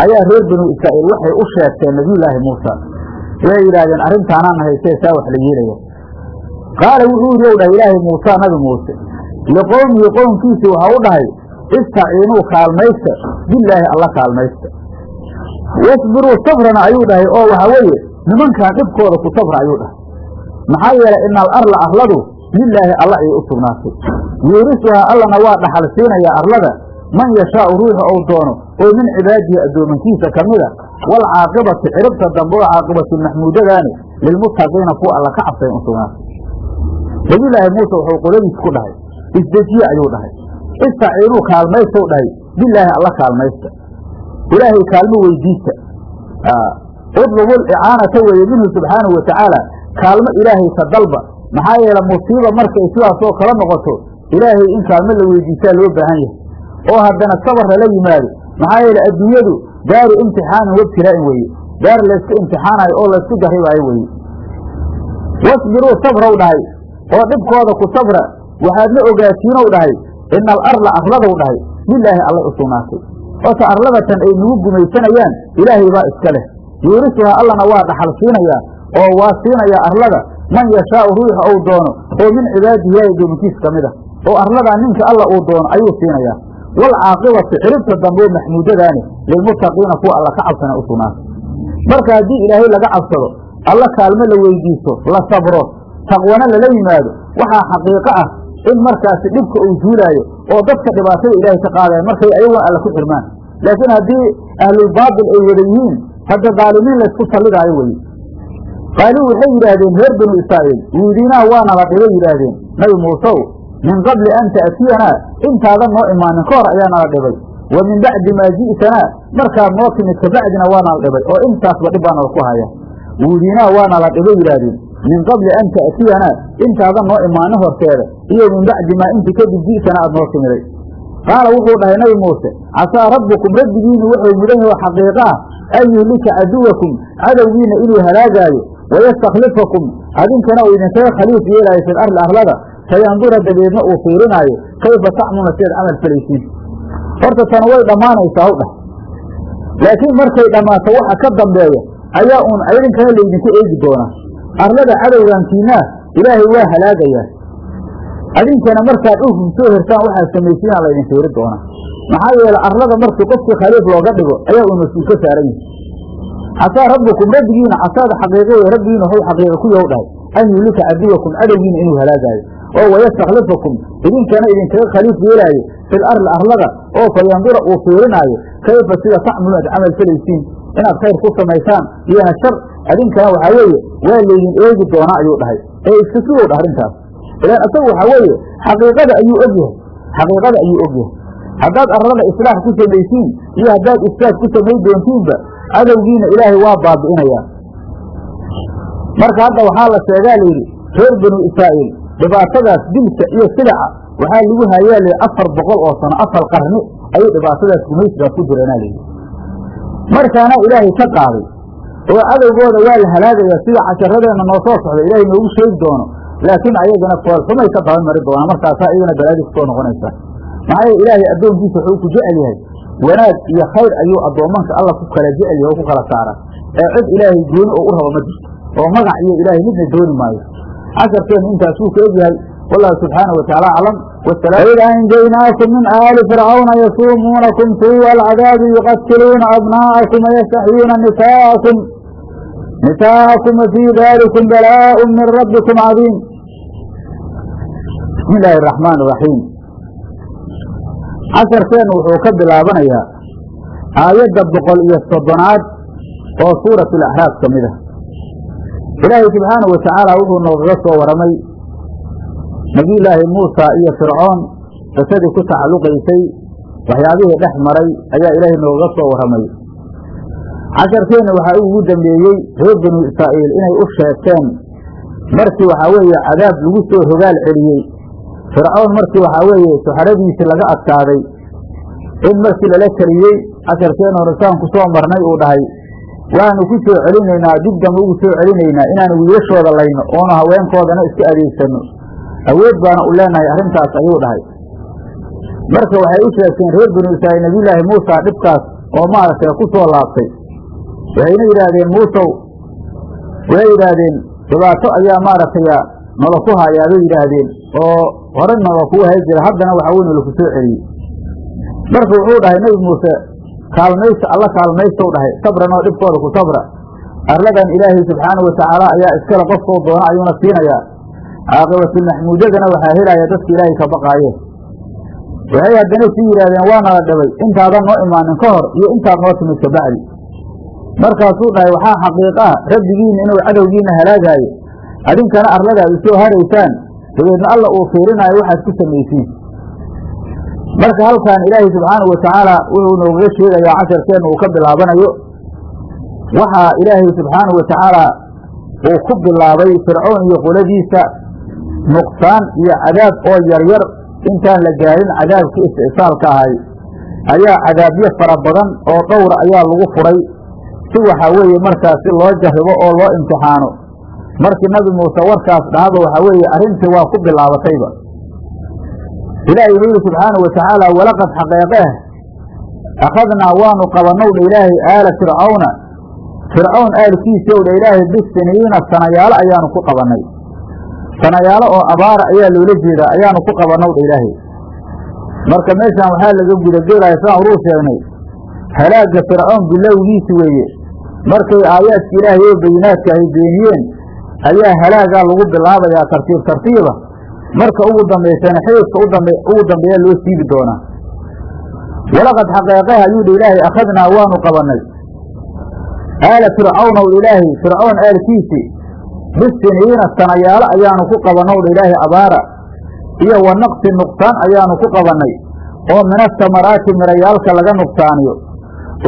ayaa reer banu israa'iil waxay u sheegteen nabiyullaahi muusa way yidhaahdeen arrintaanaan haystee saa wax la yeelaya qaala wuxuu yidhi ow dhahay ilaahay muusa nabi muuse liqowmihi qownkiisii waxaa u dhahay istaciinuu kaalmaysta billaahi alla kaalmaysta. Wasbiruu sabrana ayuu dhahay oo waxaa weeye nimankan dhibkooda ku sabra ayuu dhahay maxaa yeelay ina alarla arladu lilaahi alla ayay u sugnaatay. Yuurisuhaa allana waa dhaxal siinayaa arlada. Man yashaau ruuxa ou doono oo min cibaadihi addoomankiisa ka mida waalcaaqibatu ciribta dambe oo caaqibatu maxmuudadaani lilmuttaqiina kuwa alla ka cabsayn u sugnaatay. Nabiyulaahi muuse wuxuu qoladiis ku dhahay isdejiye ayuu dhahay. Istaciinuu kaalmaystow dhahay bilaahi alla kaalmaysta. Ilaahay kaalmo weydiista. Udlubu licaanata weeye minhu subxaanahu watacaala kaalmo ilaahay ka dalba. Maxaa yeele musiiba markay sidaasoo kala noqoto ilaahay in kaalmo la weydiistaa loo baahan yahay. Oo haddana sabar lala yimaado. Maxaa yeele adduunyadu daaru imtixaanin wabtilaa'in weeye. Daar laysku imtixaanayo oo laysku jarribaayo weeye. Wasbiruu sabraw dhahay. Oo dhibkooda ku sabra. Waxaadna ogaatiinow dhahay. Ina alarla arladow dhahay. Lilaahi allay u sugnaatay. Ota arladatan ay nagu gumaysanayaan ilaahay baa iska leh. Yuurisuhaa allana waa dhaxal siinayaa oo waa siinayaa arlada man yashaau ruuxa uu doono oo min cibaadihi ilaahay doominkiisa ka mid a oo arladaa ninka alla uu doono ayuu siinayaa waalcaaqibatu ciribta dambe oo maxmuudadaani lilmuttaqiina kuwa alla ka cabsana u marka haddii ilaahay laga cabsado alla kaalmo la weydiisto la sabro taqwana lala yimaado waxaa xaqiiqo ah in markaasi dhibka uu zuulaayo oo dadka dhibaatada ilaahay ka qaadaya markay ayaguna alla ku xirmaan. Laakiin haddii ahlulbaatil ay wada yihiin hadda daalimiin laysku sallidaayo weye qaaluu waxay yidhaahdeen reer banu israa'iil wiidiinaa waana la dhibay yidhaahdeen. Nabi muusew min qabli an ta'tiyanaa intaadan noo imaanin ka hor ayaana la dhibay. Wa min bacdi maa ji'tanaa markaad noo timid kabacdina waana la dhibay. Oo intaasba dhib baana ku haya. Wiidiinaa waana la dhibay yidhaahdeen. Min qabli an ta'tiyana intaadan noo imaano horteeda iyo min bacdi maa inti kadib ji'tana aad noo timiday. Qaala wuxuu dhahay nabi muuse casaa rabbukum rabbigiinu wuxuu mudan yaho xaqiiqa ah an yuhlika caduwakum cadowgiina inuu halaagaayo wayastakhlifakum adinkana uu idinkaga khaliif yeelaayo fil arli arlada fayandura dabeedna uu fiirinaayo kayfa tacmuna siad camal falaysiin horta tan way dhammaanaysaa dhah laakiin markay dhammaato waxa ka dambeeya ayaa uun idinkana laydinka eegi doonaa arlada cadowgankiinaa ilaahay waa halaagayaa adinkana markaad u soo hertaan waxaad samaysiinaa laydin fiiri doonaa maxaa yeele arlada markii qofkii khaliif looga dhigo ayaa uu mas'uul ka saaran yahay casaa rabbukum rabbigiina casaada xaqiiqa wey rabbigiina waxuu xaqiiqa ku yahu dhahay an yuhlika caduwakum cadowgiina inuu halaagaayo oo wayastakhlifakum idinkana idinkaga khaliif yeelaayo fil arli arlada oo fayandura uu fiirinaayo kayfa sida tacmalu aad camal falaysiin inaad khayr ku samaysaan iyona shar adinkana waxaa weeye waa laydin eegi doonaa ayuu dhahay ee iska sugow arrintaas ilaan isagu waxaa weeye xaqiiqada ayuu og yahay xaqiiqada ayuu og yahay haddaad arlada islaax ku samaysiin iyo haddaad ifsaad ku samayn doontiinba cadowgiina ilaahay waa baabi'inayaa marka hadda waxaa la sheegaa layidhi reer banu israa'iil dhibaatadaas dilka iyo silaca waxaa lagu hayaa layidhi afar boqol oo sano afar qarni ayay dhibaatadaas gumaysigaas ku jireenaa layidhi. Markaana ilaahay ka qaaday oo cadowgooda waa la halaagayaa sida casharadeenna noo soo socda ilaahay noogu sheegi doono laakiin ayagana foolxumay ka daban mari doonaa markaasaa iyagana balaadi ku soo noqonaysaa maxaa yeele ilaahay addoonkiisa wuxuu ku jecel yahay wanaag iyo khayr ayuu addoommanka alla ku kala jecel yahay oo ku kala saara. Ee cid ilaahay gooni oo u rabo ma jirto oo magac iyo ilaahay midna dooni maayo. Casharkeennu intaasuu ka egyahay wallahu subxaanahu watacaala aclam waid anjaynaakum min aali fircawna yasuumuunakum suu'a alcadaabi yuqatiluuna abnaa'akum wayastaxyuuna nisaa'akum nisaa'akum wafii dalikum balaaءun min rabbikum cadiim bismi illaahi araxmaan iraxiim casharkeennu wuxuu ka bilaabanayaa aayadda boqol iyo soddonaad oo suurat alaxraaf ka mid ah. Ilaahay subxaanahu watacaala wuxuu noogaga soo waramay nebiyullaahi muusa iyo fircoon qisadii ku tacalluqaysay waxyaabihii dhex maray ayaa ilaahay noogaga soo waramay. Casharkeenna waxaa ugu dambeeyey reer banu israa'iil inay u sheegteen markii waxaa weeye cadaab lagu soo rogaal celiyey fircoon markii waxaa weeye suxaradiisii laga adkaaday in markii lala keliyey casharkeenna horesaan ku soo marnay uu dhahay waanu ku soo celinaynaa dib dambe ugu soo celinaynaa inaanu wiilashooda layno oonu haweenkoodana iska adeegsanno awood baana u leenahay arrintaas ayuu dhahay. Marka waxay u sheegteen reer banu israa'iil nebiyullaahi muusa dhibkaas oo maaragtay ku soo laabtay. Waxayna yidhaahdeen muusow waxay yidhaahdeen dhibaato ayaa maaragtay nala ku hayaa bay yidhaahdeen oo hore nala kuu hay jira. Haddana waxa wey nalaku soo celiyey. Marka wuxuu dhahay nebi muuse kaalmaysta alla kaalmaystow dhahay sabran oo dhibkooda ku sabra. Arladan ilaahay subxaanahu watacaala ayaa iskale qofkau doona ayuuna siinayaa caaqibatulmaxmuudadana waxaa helaya dadka ilaahay ka baqaaye. Waxay haddana sii yidhahdeen waa nala dhibay intaadan noo imaanin ka hor iyo intaad noo timid ka bacdi. Markaasuu dhahay waxaa xaqiiqaa rabbigiina inuu cadowgiina halaagaayo. Adinkana arladaad u soo haraysaan dabeedna alla uu fiirinaayo waxaad ku samaysiin marka halkan ilaahay subxaanahu watacaala wuxuu noogaga sheegayaa casharkeenna uu ka bilaabanayo waxaa ilaahay subxaanahu watacaala uu ku bilaabay fircoon iyo qoladiisa nuqsaan iyo cadaab oo yaryar intaan la gaarin cadaabkii isticsaalka ahay ayaa cadaabyo fara badan oo dhowra ayaa lagu furay si waxaa weeye markaasi loo jarribo oo loo imtixaano markii nabi muuse warkaas dhahaba waxaa weeye arrintii waa ku bilaabatayba. Ilaahay wuxuu yihi subxaanahu watacaala walaqad xaqeeqeeh akhadnaa waanu qabannow dha ilaahay aala fircawna fircown aalkiisii ow dha ilaahay bisiniina sanayaalo ayaanu ku qabannay. Sanayaalo oo abaara ayaa loola jeedaa ayaanu ku qabannow dha ilaahay. Marka meeshaan waxaa laga gudagelaya sidaan uruu sheegnay halaagga fircoon bilowgiisi weeye. Markay aayaadka ilaahay oo bayinaadka ay beeniyeen ayaa halaagaa lagu bilaabayaa tartiib tartiiba. Marka ugu dambaysana xididka ugu dambeeya loo siibi doonaa walaqad xaqeeqeha ayuu dha ilaahay akhadnaa waanu qabannay. Aala fircawnow ilaahay fircoon aalkiisii bisiniina sanayaalo ayaanu ku qabannow dha ilaahay abaara. Iyo wa naqsi nuqsaan ayaanu ku qabannay oo min asamaraati mirayaalka laga nuqsaaniyo.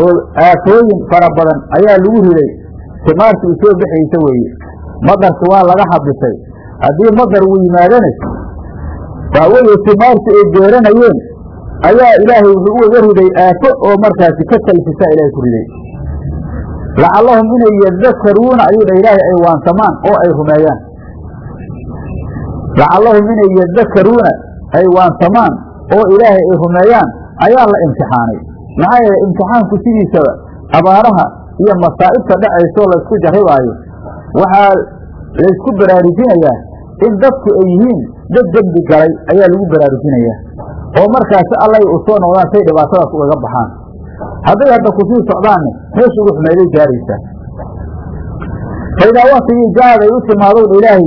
Oo aafooyin fara badan ayaa lagu riday timaarta u baxaysa weeye madarki waa laga xabisay. Haddii madar uu yimaadana waa weye timaarti ay beeranayeen ayaa ilaahay wuxuu uga riday aafo oo markaasi ka talfisa ilaahay ku riday lacallahum inay yadakaruuna ayuu dha ay waansamaan oo ay rumeeyaan. Lacallahum inay yadakaruuna ay waansamaan oo ilaahay ay rumeeyaan ayaa la imtixaanay. Maxaa yeele imtixaanku sidiisaba abaaraha iyo masaa'ibta dhacaysoo laysku jarribaayo waxaa laysku baraarujinayaa in dadku ay yihiin dad dembi galay ayaa lagu baraarujinayaa oo markaasi allay u soo noqdaan say dhibaatadaas ugaga baxaan. Hadday hadda ku sii socdaanne meesha ugu xumayday gaaraysaa faidaa waktigii jaaad ay u timaadowdha ilaahay.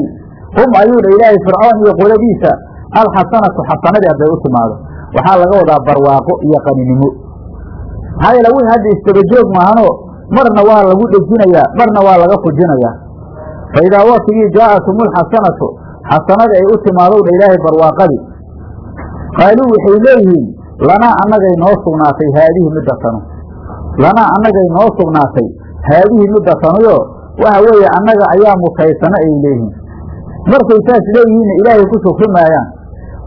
Hum ayuudha ilaahay fircoon iyo qoladiisa alxasanatu xasanadii hadday u timaado waxaa laga wadaa barwaaqo iyo qaninimo. Maxaa yeele wixii hadda istabajoog maahanoo marna waa lagu dhejinayaa marna waa laga fujinayaa faidaa waktigii jaa'atum alxasanatu xasanadii ay u timaadowdha ilaahay barwaaqadii qaaluu waxay leeyihiin lanaa annagay noo sugnaatay haadihi midda tanu lanaa annagay noo sugnaatay haadihi midda tanuyo waxa weeye annaga ayaa mutaysano ay leeyihiin markay saas leeyihiinna ilaahay ku shukri maayaan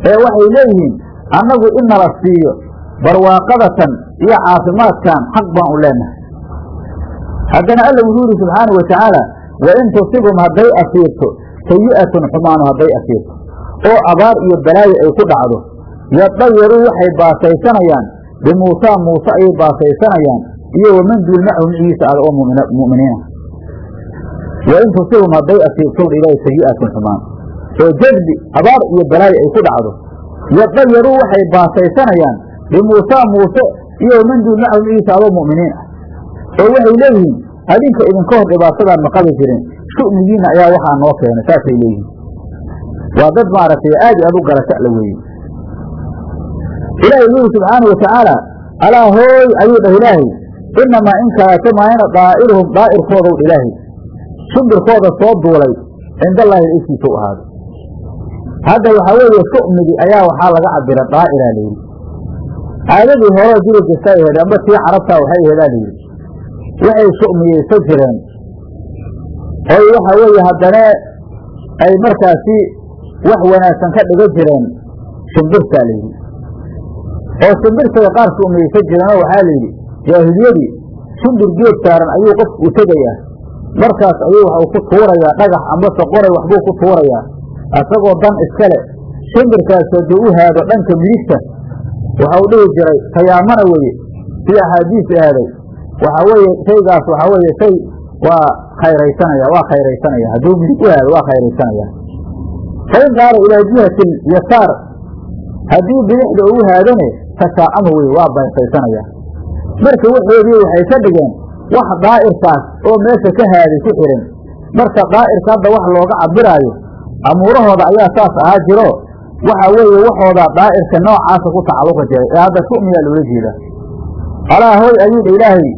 ee waxay leeyihiin annagu in nala siiyo barwaaqadatan iyo caafimaadkan xaq baan u leenahay haddana alla wuxuu yidhi subxaanau watacaala wa in tusibum hadday asiirto sayi'atun xumaanu hadday asiirto oo abaar iyo balaayo ay ku dhacdo yadayaruu waxay baasaysanayaan bimuusaa muuse ayay baasaysanayaan iyo waman duul macahu micigiisa ada oo mu'miniina wa in tusibum hadday asiirtown ilaahay sayi'atun xumaan oo jadbi abaar iyo balaayo ay ku dhacdo yadayaruu waxay baasaysanayaan bimuusaa muuse iyo waman duul macahu micigiisa adoo mu'miniin oo waxay leeyihiin adinka idinka hor dhibaatadaan ma qabi jirin. Shu'nigiinna ayaa waxaa noo keenay saasay leeyihiin. Waa dad maaragtay aad aad u garasha la weeye ilaahay wuxu subxaanau watacaala alaa hooy ayuu dhah ilaahay inamaa in kaleeto maayna daa'iruhum daa'irkoodaw ilaahay. Shimbirkooda soo duulay cindallaahi agtiisa u ahaaday hadda waxaa weeye shu'migii ayaa waxaa laga cabira daa'iraa layidhi caadadii horeo jiri jirta aheed amba tii carabtaa waxay aheedaa layidhi waxay shu'miyeysan jireen. Oy waxa weeye haddana ay markaasi wax wanaagsan ka dhigan jireen shimbirtaa layidhi oo shimbirtay qaar shu'miyeysan jireenoo waxaa layidhi jaahiliyadii shimbir geed saaran ayuu qofku u tegayaa. Markaas ayuu waxuu ku tuurayaa dhagax ambase qoray waxbuu ku tuurayaa isagoo dan iskale shimbirkaas hadduu u haado dhanka midigta waxau dhihi jiray tayaamana weye sida axaadiis ahaaday waxaa weeye shaygaas waxaa weeye shay waa khayraysanaya waa khayraysanaya. Hadduu midig u haado waa khayraysanaya. Fain qaala ilaa jihati yasaar haddii bidixda ugu haadane tashaa'ama weye waa baysaysanaya marka waxoodii waxay ka dhigeen wax daa'irkaas oo meesha ka haaday ku xihan marka daa'irka hadda wax looga cabiraayo amuurahooda ayaa saas ahaa jiro. Waxa weeye waxooda daa'irka noocaasa ku tacalluqi jiray ee hadda shu'miyaa loola jeeda. Alaa hoy ayuudha ilaahay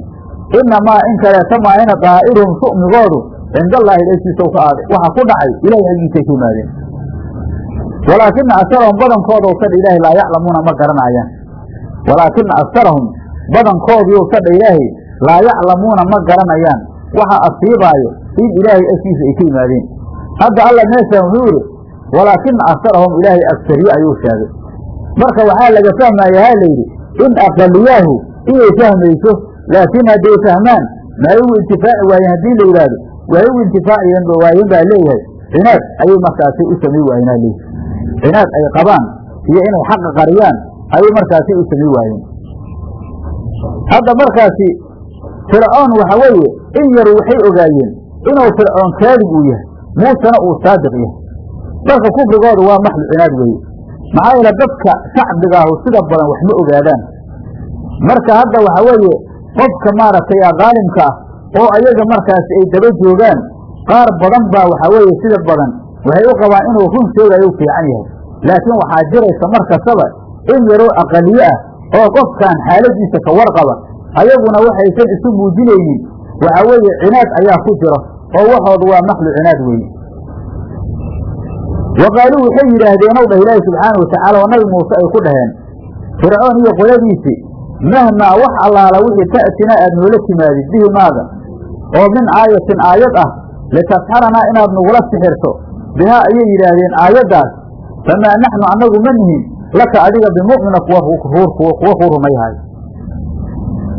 inamaa in kaleeta maayna daa'iruhum shu'migoodu cindallaahi agtiisa ka aaday waxa ku dhacay ilahay xaggiisay ka yimaadeen walaakina asarahum badankooda sadha ilaahay laa yaclamuuna ma garanaayaan walaakina asarahum badankoodiiu sadha ilaahay laa yaclamuuna ma garanayaan waxa asiibaayo in ilaahay agtiisa ay ka yimaadeen hadda alla meeshaan wuxuu yidhi walaakina asarahum ilaahay agsariye ayuu sheegay marka waxaa laga fahmaya ha layidhi in aqaliyaahu inay fahmayso laakiin hadday fahmaan maay u intifaaci waayeen haddii la yidhaahdo way u intifaaciyeen waayeen baa leeyahay cinaad ayay markaasi u samay waayeen aa leeyahy cinaad ay qabaan iyo inay xaqa qariyaan ayay markaasi u samay waayeen hadda markaasi fircoon waxa weeye in yaru waxay ogaayeen inuu fircoon kaadib uu yahay muusena uu saadiq yahay marka kufrigooda waa maxlu cinaad weeye maxaa yeele dadka shacbigaahu sida badan wax ogaadaan marka hadda waxa qofka maaragtay qaalimka ah oo ayaga markaasi ay daba joogaan qaar badan baa waxaa weeye sida badan waxay u qabaan inuu run sheegayo u fiican yahay. Laakiin waxaa jiraysa mar kastaba in yaroo aqaliye ah oo qofkan xaaladiisa ka warqaba ayaguna waxaysan isu muujinaynin waxaa weeye cinaad ayaa ku jiro oo waxoodu waa maxlu cinaad weeye wa qaaluu waxay yidhaahdeen ow ilaahi subxaana watacaala oo nabi muuse ay ku dhaheen fircoon iyo qoladiisii mahmaa wax allaala wixii ta'tinaa aad noola timaadid bihi maaga oo min aayatin aayad ah litasxaranaa inaad nagula sixirto bihaa ayay yidhaahdeen aayaddaas famaa naxnu annagu ma nihin laka adiga bimu'mina kuwa kuu rumayhaay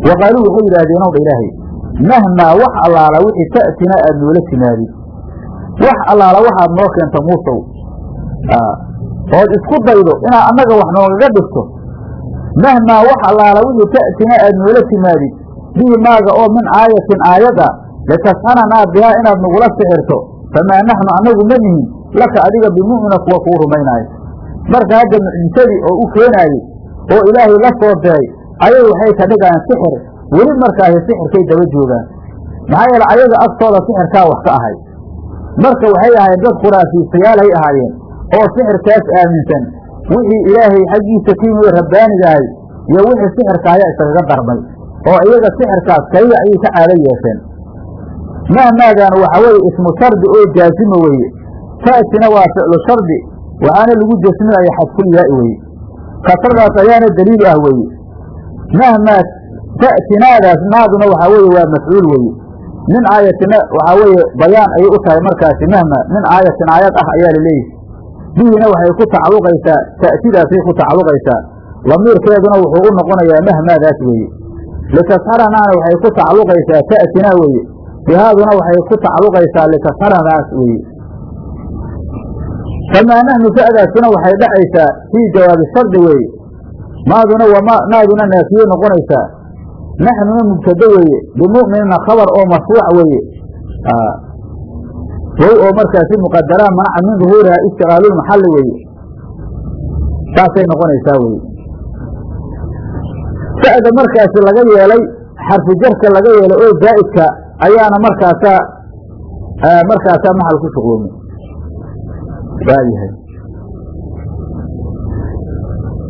wa qaaluu waxay yidhaahdeen ow dha ilaahay mahmaa wax allaala wixii ta'tinaa aad noola timaadid wax allaala waxaad noo keento muusow ood isku daydo inaad annaga wax noogaga dhigto mahmaa wax allaala wixii ta'tinaa aad noola timaadid bihi maaga oo min aayatin aayad ah litasxananaa bihaa inaad nagula sixirto famaa naxnu annagu ma nihin laka adiga bimu'mina kuwa kuu rumaynaayo marka hadda mucjisadii oo u keenaayey oo ilaahay la soo diray ayay waxay ka dhigayaan sixir weli markaasi sixirkay daba joogaan maxaa yeele ayaga agtooda sixirkaa wax ka ahay marka waxay ahaayeen dad khuraafiisayaal ay ahaayeen oo sixirkaas aaminsan wixii ilaahay xaggiisa ka yimid rabbaanigahay iyo wixii sixirka ayaa iskaga darmay oo iyaga sixirkaas kaliya ayay ka caado yeesheen. Mahmaadaana waxaa weeye ismu shardi oo jaazima weeye. Ta'tina waa ficlu shardi waxaana lagu jasminaya xadfulyaai weeye. Kasradaas ayaana daliil ah weeye. Mahmaa ta'tinaadaas naaduna waxaa weeye waa mafcuul weeye. Min aayatina waxaa weeye bayaan ayay u tahay markaasi mahma min aayatin aayad ah ayaa laleeyihi bihina waxay ku tacalluqaysaa ta'tidaasay ku tacalluqaysaa. Lamiirkeeduna wuxuu u noqonayaa mahmaadaas weeye. Litasharanaana waxay ku tacalluqaysaa ta'tinaa weeye. Bihaaduna waxay ku tacalluqaysaa litasharanaas weeye. Famaa nahnu fa'daasuna waxay dhacaysaa fii jawaabi shardi weeye. Maaduna wama naaduna naafiye noqonaysaa. Naxnuna mubtado weeye bimu'minina khabar oo marfuuc weeye wow oo markaasi muqadaraa manaca min duhuuriha ishtigaalulmaxalli weeye. Saasay noqonaysaa weye sa'da markaasi laga yeelay xarfi jarka laga yeelay oo zaa'idka ayaana markaasaa markaasaa maxal ku shuqloomay waayahay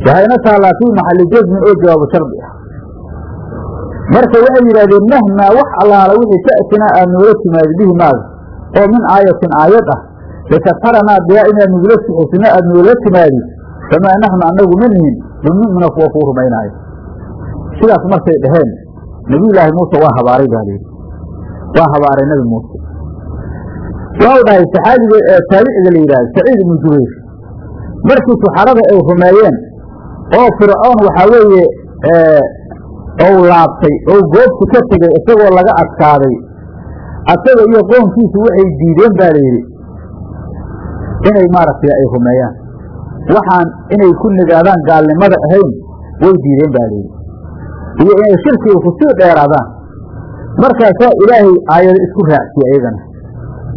waxayna taallaa fii maxalli jasmin oo jawaabu shardi ah. Marka waxay yidhahdeen mahmaa wax allaala wixii ta'tinaa aad noola timaadi bihi maaga oo min aayatin aayad ah litasharanaa bihaa inaad nugula sixisina aad noola timaadi famaa naxnu annagu ma nihin bimu'mina kuwa kuu rumaynaayo. Sidaas markay dhaheen nebiyullaahi muuse waa habaaray baa layidhi waa habaaray nebi muuse. Waxau dhahay saxaabiga taabiciga la yidhahda saciid ibnu jubayr. Markii suxarada ay rumeeyeen oo fircoon waxaa weeye ou laabtay ou goobti ka tegay isagoo laga adkaaday asaga iyo qoonkiisu waxay diideen baa layidhi inay maaragtay ay rumeeyaan. Waxaan inay ku nigaadaan gaalnimada ahayn way diideen baa layidhi iyo inay shirkiga ku sii dheeraadaan. Markaasaa ilaahay aayado isku raacsiye ayagana.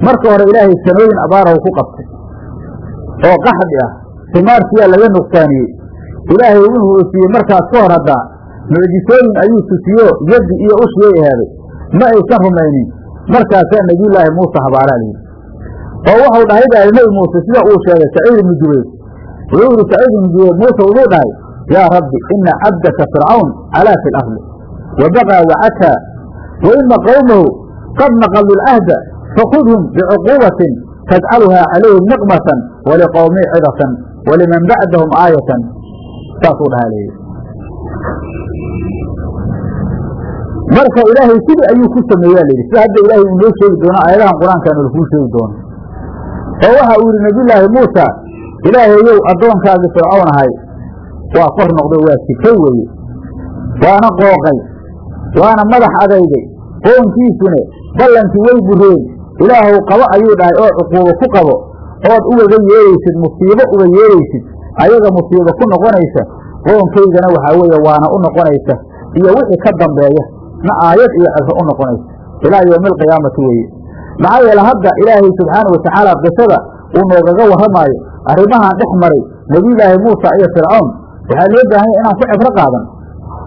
Marka hore ilaahay sanooyin abaarahu ku qabtay. Oo qaxdi ah simaarkiyaa laga nuqsaaniyey. Ilaahay wuxuu siiyey markaas ka hor haddaa mucjisooyin ayuu tusiyo yaddi iyo ushiyay ahaaday. Ma aysan rumaynin markaasaa nebiyullaahi muuse habaaraa layidhi oo waxau dhahay baa nebi muuse sida uu sheegay saciid ibnu jubayr. Wuxuu yidhi saciid ibnu jubayr muuse wuxuu dhahay? Yaa rabbi ina cabdaka fircawn calaa fi lardi wa baqaa wacataa wa ina qowmahu qad naqaduu lcahda fakudhum bicuquubatin tajcaluhaa calayhim niqmatan waliqowmii cidatan waliman bacdahum aayatan. Saasuu dhahaa layidhi marka ilaahay sidii ayuu ku sameeyaa layidhi sida hadda ilaahay uu noo sheegi doono aayadahan qur'aankaanu lakuu sheegi doono. Oo waxa uu yidhi nabiyullaahi muusa ilaahayow addoonkaagii fircoon ahay. Waa kor noqday waa sikay weeye waana qooqay waana madax adayday qoonkiisune ballankii way bureen. Ilaahow qabo ayuu dhahay oo cuquubo ku qabo ood ugaga yeeraysid musiibo uga yeeraysid ayaga musiibo ku noqonaysa qoonkaygana waxaa weeye waana u noqonaysa iyo wixii ka dambeeya na aayad iyo cibro u noqonaysa ilaa yowmi alqiyaamati weeye. Maxaa yeele hadda ilaahay subxaana watacaala qisada uu noogaga warramaayo arrimahaan dhex maray nebiyullaahi muusa iyo fircawn waxaa loo baahanya inaan ku cibro qaadan.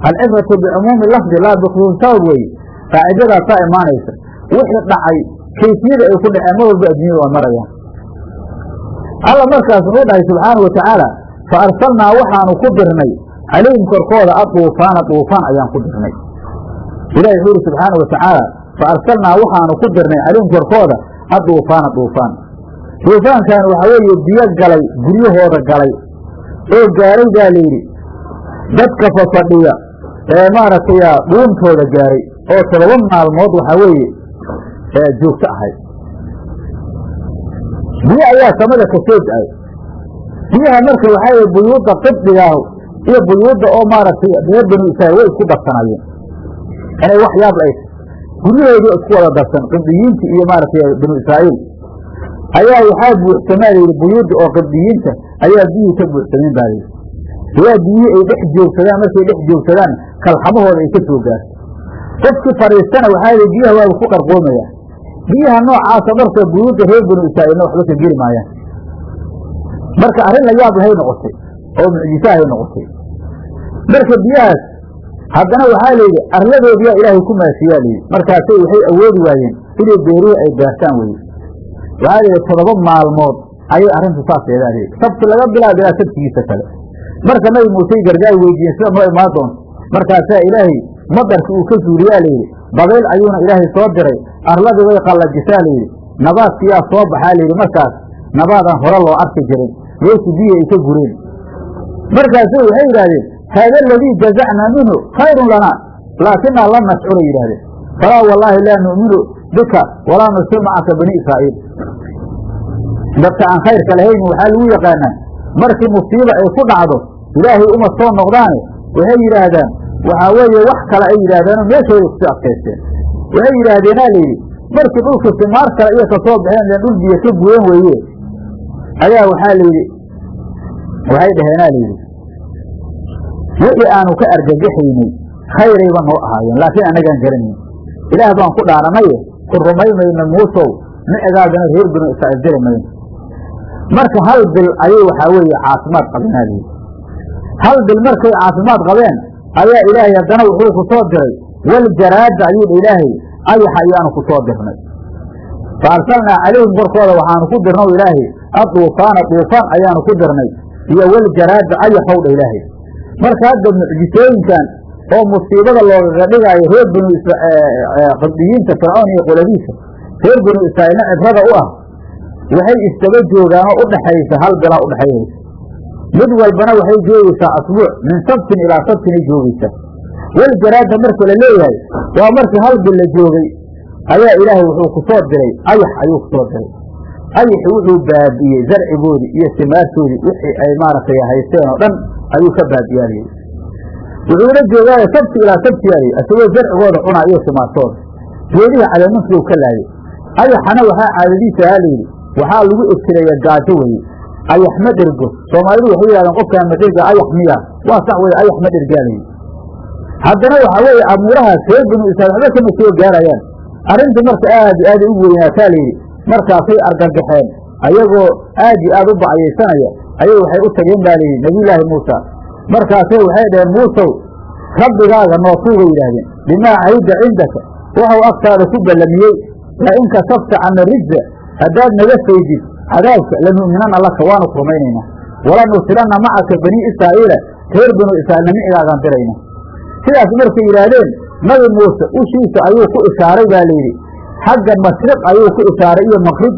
Alcibratu bicumuumi lafdi laa bikhusuusi sabab weeye qaacidadaasaa imaanaysa. Wixii dhacay kayfiyada ay ku dhaceen mar walba adduunyada waa marayaan. Alla markaas wuxuu dhahay subxaana wa fa arsalnaa waxaanu ku dirnay calayhim korkooda aduufaana duufaan ayaan ku dirnay ilahi wuxuu yidhi subxaana wa tacaala fa arsalnaa waxaanu ku dirnay calayhim korkooda aduufaana duufaan. Duufaankan waxaa weeye biyo galay guryahooda galay. Oo gaaray baa layidhi dadka fafadhiya ee maaragtay dhuuntooda gaaray oo todoba maalmood waxaa weeye joogto ahayd biyo ayaa samada ka soo da'ay biyaha marka waxaa buyuudda qibdigaahu iyo buyuudda oo maaragtay reer banu israa'iil way isku darsanayeen inay wax yaab la guryahoodii isku wada darsan qibdiyiinta iyo maaragtay banu israa'iil. Ayaa waxaa buuxsamaa layidhi buyuudda oo qibdiyiinta ayaa biyihii ka buuxsameen baa layidhi ayaa biyihii ay dhex joogsadaan markay dhex joogsadaan kalxamahooda ay ka soo gaarto. Qofkii fadhiistana waxaa yidhi biyaha waaba ku qarqoomayaa biyaha noocaasa marka buyuudda reer banu israa'iilna waxba ka geli maayaan. Marka arrin la yaab lahay noqotay oo mucjisahay noqotay. Marka biyahaas haddana waxaa layidhi arladoodiyaa ilaahay ku maasiyaa layidhi markaasay waxay awoodi waayeen inay beerihii ay beertaan weye waxaa layidhi toddoba maalmood ayay arrintu saas yeedaa layidhi sabti laga bilaabo ilaa sabtigiisa kale. Marka nabi muusey gargaar weydiiyeen sida noo imaan doonto markaasaa ilaahay madarki uu ka suuriyaa layidhi dabayl ayuuna ilaahay soo diray arladii way qallajisaa layidhi nabaadkiyaa soo baxaa layidhi markaas nabaadaan hore loo arki jirin meeshii biyi ay ka gureen. Markaasu waxay yidhahdeen haada aladii jazacnaa minhu khayrun lanaa laakinaa lam nashcura yidhahdeen falaa wallaahi laa nu'minu bika walaa nursil macaka bani israa'iil dadka aan khayrka lahayn waxaa lagu yaqaanaa markii musiiba ay ku dhacdo ilaahay uma soo noqdaane waxay yidhaahdaan waxaa weeye wax kale ay yidhahdaano meeshooda ku sii adkaysteen waxay yidhaahdeenaa layidhi markii dhulka simaar kale iyo ka soo baxeen leen dhul biyo ka guyan weeye ayaa waxaa layidhi waxay dhaheenaa layidhi wixii aanu ka argagaxaynay khayrayba noo ahaayeen laakiin annagaan garanayn ilaah baan ku dhaaranaye ku rumaymayno muusow micigaadana reer binu israa'iil diri marka hal bil ayay waxaa weeye caafimaad qabeenaa layidhi hal bil markay caafimaad qabeen ayaa ilaahay haddana wuxuu ku soo diray waljaraada ayuu dha ilaahay ayaxa ayaanu ku soo dirnay. Fa arsalnaa calayhim korkooda waxaanu ku dirnow ilaahay aduufaana duufaan ayaanu ku dirnay iyo waljaraada ayaxow dha ilaahay marka hadda mucjisooyinkan oo musiibada loogaga dhigaayo reer binu qibdiyiinta fircoon iyo qoladiisa reer binu israa'iilna cibrada u ah. Waxay istaba joogaan oo udhaxaysa hal bilaa udhaxaynaysa mid walbana waxay joogaysaa asbuuc min sabtin ilaa sabtinay joogaysaa waljaraada marka la leeyahay waa markii hal bil la joogay ayaa ilaahay wuxuu ku soo diray ayax ayuu ku soo diray ayaxi wuxuu baabi'iyey zarcigoodii iyo simaartoodii wixii ay maaragtay haysteen oo dhan ayuu ka baabi'aaliyey wuxuuna joogaayo sabti ilaa sabtiyaaliy isagoo zarcigooda cunaa iyo simaartooda geedihii caleemankiiu ka laayay. Ayaxana waxaa caadadiisa ahaa waxaa lagu egtiraya gaajo weye ayax ma dhergo soomaalidu waxay yidhahdeen qofkaan ma dherga ayax miya. Waa sax weye ayax ma dhergaalayy haddana waxaa weeye amuurahaas reer binu israiil waxba kama soo gaarayaan. Arrintu marka aad iyo aaday u weynaataa layidhi markaasay argagaxeen ayagoo aad iyo aad u bacayaysanaya ayay waxay u tageen baa layidhi nebiyulaahi muusa. Markaasay waxay dhaheen muusow rabbigaaga noo tuuga yidhaahdeen bimaa cahidda cindaka waxau agtaada ku ballamiyey la in kasabta cana rijza haddaad naga faydid cadaabka lanu'minanna laka waanu ku rumaynaynaa. Walanursilanna macaka banii israa'iila reer binu israa'iilna micigaagaan dirayna. Sidaas markay yidhaahdeen nabi muuse ushiisa ayuu ku ishaaray baa layidhi xagga mashriq ayuu ku ishaaray iyo makrib